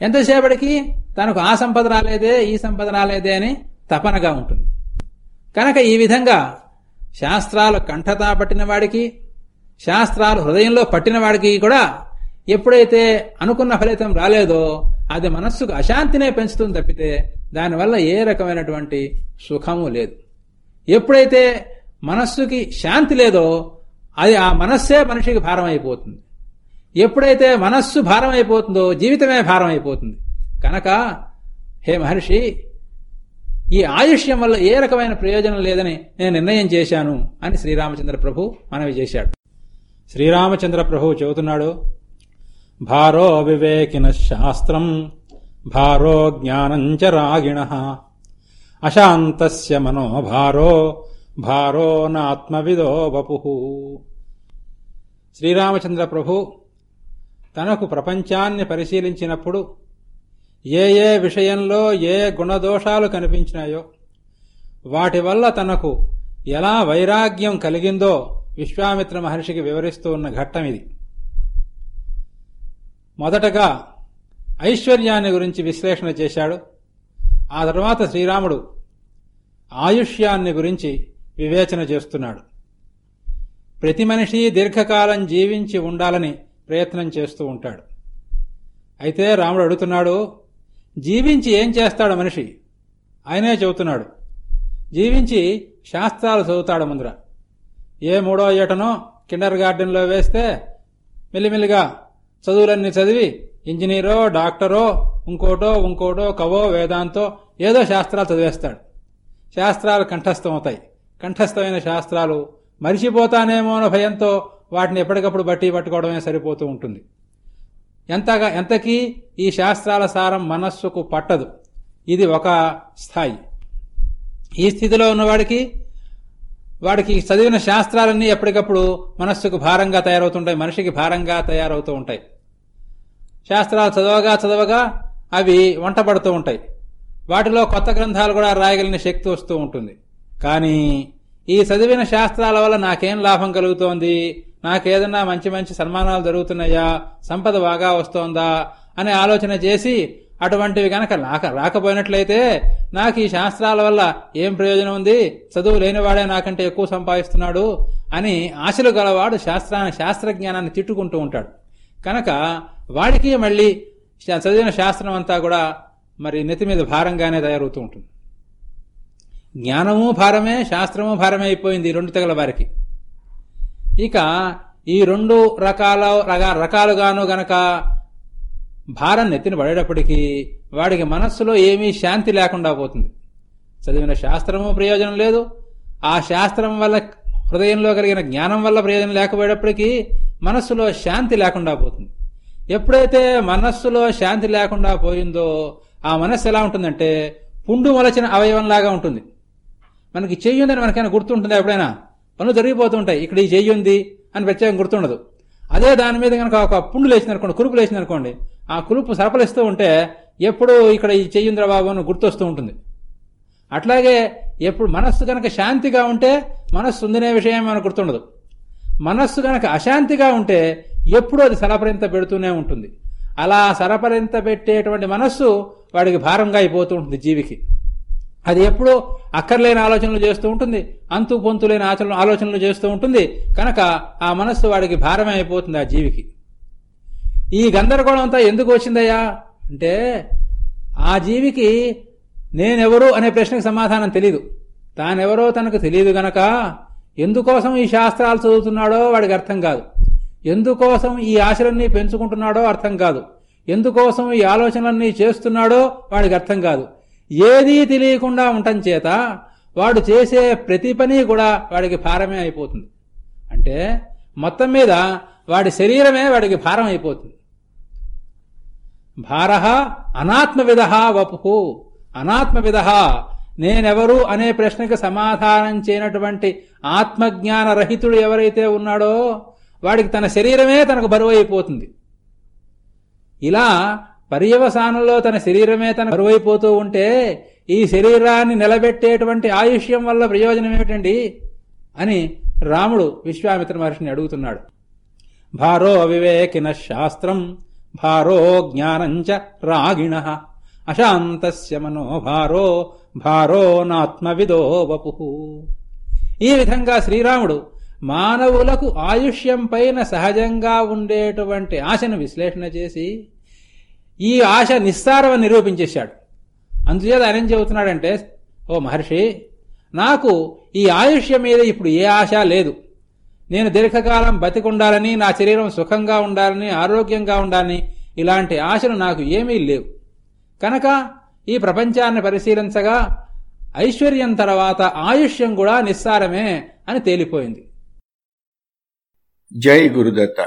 ఎంతసేపటికి తనకు ఆ సంపద రాలేదే ఈ సంపద రాలేదే అని తపనగా ఉంటుంది. కనుక ఈ విధంగా శాస్త్రాలు కంఠతా పట్టిన వాడికి శాస్త్రాలు హృదయంలో పట్టిన వాడికి కూడా ఎప్పుడైతే అనుకున్న ఫలితం రాలేదో అది మనస్సుకు అశాంతినే పెంచుతుంది తప్పితే దానివల్ల ఏ రకమైనటువంటి సుఖము లేదు. ఎప్పుడైతే మనస్సుకి శాంతి లేదో అది ఆ మనస్సే మనిషికి భారం అయిపోతుంది ఎప్పుడైతే మనస్సు భారం అయిపోతుందో జీవితమే భారం అయిపోతుంది కనుక హే మహర్షి ఈ ఆయుష్యం వల్ల ఏ రకమైన ప్రయోజనం లేదని నేను నిర్ణయం చేశాను అని శ్రీరామచంద్ర ప్రభు మనవి చేశాడు. శ్రీరామచంద్ర ప్రభు చెబుతున్నాడు భారో వివేకిన శాస్త్రం భారో జ్ఞానంచ రాగిణ. అశాంతస్య మనోభారో భారో నాత్మవిదో వపు. శ్రీరామచంద్ర ప్రభు తనకు ప్రపంచాన్ని పరిశీలించినప్పుడు ఏ ఏ విషయంలో ఏ గుణదోషాలు కనిపించినాయో వాటి వల్ల తనకు ఎలా వైరాగ్యం కలిగిందో విశ్వామిత్ర మహర్షికి వివరిస్తూ ఉన్న ఘట్టం ఇది. మొదటగా ఐశ్వర్యాన్ని గురించి విశ్లేషణ చేశాడు. ఆ తర్వాత శ్రీరాముడు ఆయుష్యాన్ని గురించి వివేచన చేస్తున్నాడు. ప్రతి మనిషి దీర్ఘకాలం జీవించి ఉండాలని ప్రయత్నం చేస్తూ ఉంటాడు. అయితే రాముడు అడుగుతున్నాడు జీవించి ఏం చేస్తాడు మనిషి? ఆయనే చెబుతున్నాడు జీవించి శాస్త్రాలు చదువుతాడు ముందర. ఏ మూడో ఏటనో కిండర్ గార్డెన్లో వేస్తే మెల్లిమెల్లిగా చదువులన్నీ చదివి ఇంజనీరో డాక్టరో ఇంకోటో ఇంకోటో కవో వేదాంతో ఏదో శాస్త్రాలు చదివేస్తాడు. శాస్త్రాలు కంఠస్థం అవుతాయి. కంఠస్థమైన శాస్త్రాలు మరిచిపోతానేమో అన్న భయంతో వాటిని ఎప్పటికప్పుడు బట్టి పట్టుకోవడమే సరిపోతూ ఉంటుంది. ఎంతగా ఎంతకీ ఈ శాస్త్రాల సారం మనస్సుకు పట్టదు. ఇది ఒక స్థాయి. ఈ స్థితిలో ఉన్నవాడికి వాడికి చదివిన శాస్త్రాలన్నీ ఎప్పటికప్పుడు మనస్సుకు భారంగా తయారవుతుంటాయి మనిషికి భారంగా తయారవుతూ ఉంటాయి. శాస్త్రాలు చదవగా చదవగా అవి వంటపడుతూ ఉంటాయి. వాటిలో కొత్త గ్రంథాలు కూడా రాయగలిగిన శక్తి వస్తూ ఉంటుంది. కానీ ఈ చదివిన శాస్త్రాల వల్ల నాకేం లాభం కలుగుతోంది? నాకేదన్నా మంచి మంచి సన్మానాలు జరుగుతున్నాయా? సంపద బాగా వస్తోందా? అనే ఆలోచన చేసి అటువంటివి గనక రాక రాకపోయినట్లయితే నాకు ఈ శాస్త్రాల వల్ల ఏం ప్రయోజనం ఉంది? చదువు లేనివాడే నాకంటే ఎక్కువ సంపాదిస్తున్నాడు అని ఆశలు గలవాడు శాస్త్రాన్ని శాస్త్రజ్ఞానాన్ని తిట్టుకుంటూ ఉంటాడు. కనుక వాడికి మళ్ళీ చదివిన శాస్త్రం అంతా కూడా మరి నెత్తి మీద భారంగానే తయారవుతూ ఉంటుంది. జ్ఞానము భారమే శాస్త్రము భారమే అయిపోయింది ఈ రెండు తెగల వారికి. ఇక ఈ రెండు రకాల రకాలుగాను గనక భారం నెత్తిన పడేటప్పటికీ వాడికి మనస్సులో ఏమీ శాంతి లేకుండా పోతుంది. చదివిన శాస్త్రము ప్రయోజనం లేదు. ఆ శాస్త్రం వల్ల హృదయంలో కలిగిన జ్ఞానం వల్ల ప్రయోజనం లేకపోయేటప్పటికీ మనస్సులో శాంతి లేకుండా పోతుంది. ఎప్పుడైతే మనస్సులో శాంతి లేకుండా పోయిందో ఆ మనస్సు ఎలా ఉంటుందంటే పుండు మొలచిన అవయవంలాగా ఉంటుంది. మనకి చెయ్యి ఉందని మనకైనా గుర్తుంటుందా ఎప్పుడైనా? పనులు జరిగిపోతుంటాయి. ఇక్కడ ఈ చెయ్యి ఉంది అని ప్రత్యేకం గుర్తుండదు. అదే దాని మీద కనుక ఒక పుండు లేచింది అనుకోండి కురుపు లేచింది అనుకోండి ఆ కురుపు సరపలిస్తూ ఉంటే ఎప్పుడు ఇక్కడ ఈ చెయ్యింద్ర బాబు అని గుర్తొస్తూ ఉంటుంది. అట్లాగే ఎప్పుడు మనస్సు కనుక శాంతిగా ఉంటే మనస్సు ఉందనే విషయం మనకు గుర్తుండదు. మనస్సు కనుక అశాంతిగా ఉంటే ఎప్పుడూ అది సలపరింత పెడుతూనే ఉంటుంది. అలా సరపరింత పెట్టేటువంటి మనస్సు వాడికి భారంగా అయిపోతూ ఉంటుంది జీవికి. అది ఎప్పుడూ అక్కర్లేని ఆలోచనలు చేస్తూ ఉంటుంది అంతు పొంతులేని ఆచరణ ఆలోచనలు చేస్తూ ఉంటుంది కనుక ఆ మనస్సు వాడికి భారమే అయిపోతుంది ఆ జీవికి. ఈ గందరగోళం అంతా ఎందుకు వచ్చిందయ్యా? అంటే ఆ జీవికి నేనెవరు అనే ప్రశ్నకు సమాధానం తెలీదు. తానెవరో తనకు తెలియదు గనక ఎందుకోసం ఈ శాస్త్రాలు చదువుతున్నాడో వాడికి అర్థం కాదు. ఎందుకోసం ఈ ఆశలన్నీ పెంచుకుంటున్నాడో అర్థం కాదు. ఎందుకోసం ఈ ఆలోచనలన్నీ చేస్తున్నాడో వాడికి అర్థం కాదు. ఏదీ తెలియకుండా ఉండటం చేత వాడు చేసే ప్రతి పని కూడా వాడికి భారమే అయిపోతుంది. అంటే మొత్తం మీద వాడి శరీరమే వాడికి భారం అయిపోతుంది. భార అనాత్మవిధ వపు. అనాత్మవిధ నేనెవరు అనే ప్రశ్నకు సమాధానం చేయనటువంటి ఆత్మజ్ఞాన రహితుడు ఎవరైతే ఉన్నాడో వాడికి తన శరీరమే తనకు బరువు అయిపోతుంది ఇలా పర్యవసానంలో తన శరీరమే తన బరువైపోతూ ఉంటే ఈ శరీరాన్ని నిలబెట్టేటువంటి ఆయుష్యం వల్ల ప్రయోజనం ఏమిటండి? అని రాముడు విశ్వామిత్ర మహర్షిని అడుగుతున్నాడు. భారో అవివేకిన శాస్త్రం భారో జ్ఞానంచ రాగిణ అశాంతస్య మనోభారో భారో నాత్మవిదో వపు. ఈ విధంగా శ్రీరాముడు మానవులకు ఆయుష్యం పైన సహజంగా ఉండేటువంటి ఆశను విశ్లేషణ చేసి ఈ ఆశ నిస్సారమని నిరూపించేశాడు. అందుచేత ఆయన ఏం చెబుతున్నాడంటే ఓ మహర్షి నాకు ఈ ఆయుష్యం మీద ఇప్పుడు ఏ ఆశ లేదు. నేను దీర్ఘకాలం బతికుండాలని నా శరీరం సుఖంగా ఉండాలని ఆరోగ్యంగా ఉండాలని ఇలాంటి ఆశలు నాకు ఏమీ లేవు. కనుక ఈ ప్రపంచాన్ని పరిశీలించగా ఐశ్వర్యం తర్వాత ఆయుష్యం కూడా నిస్సారమే అని తేలిపోయింది. జై గురుదత్త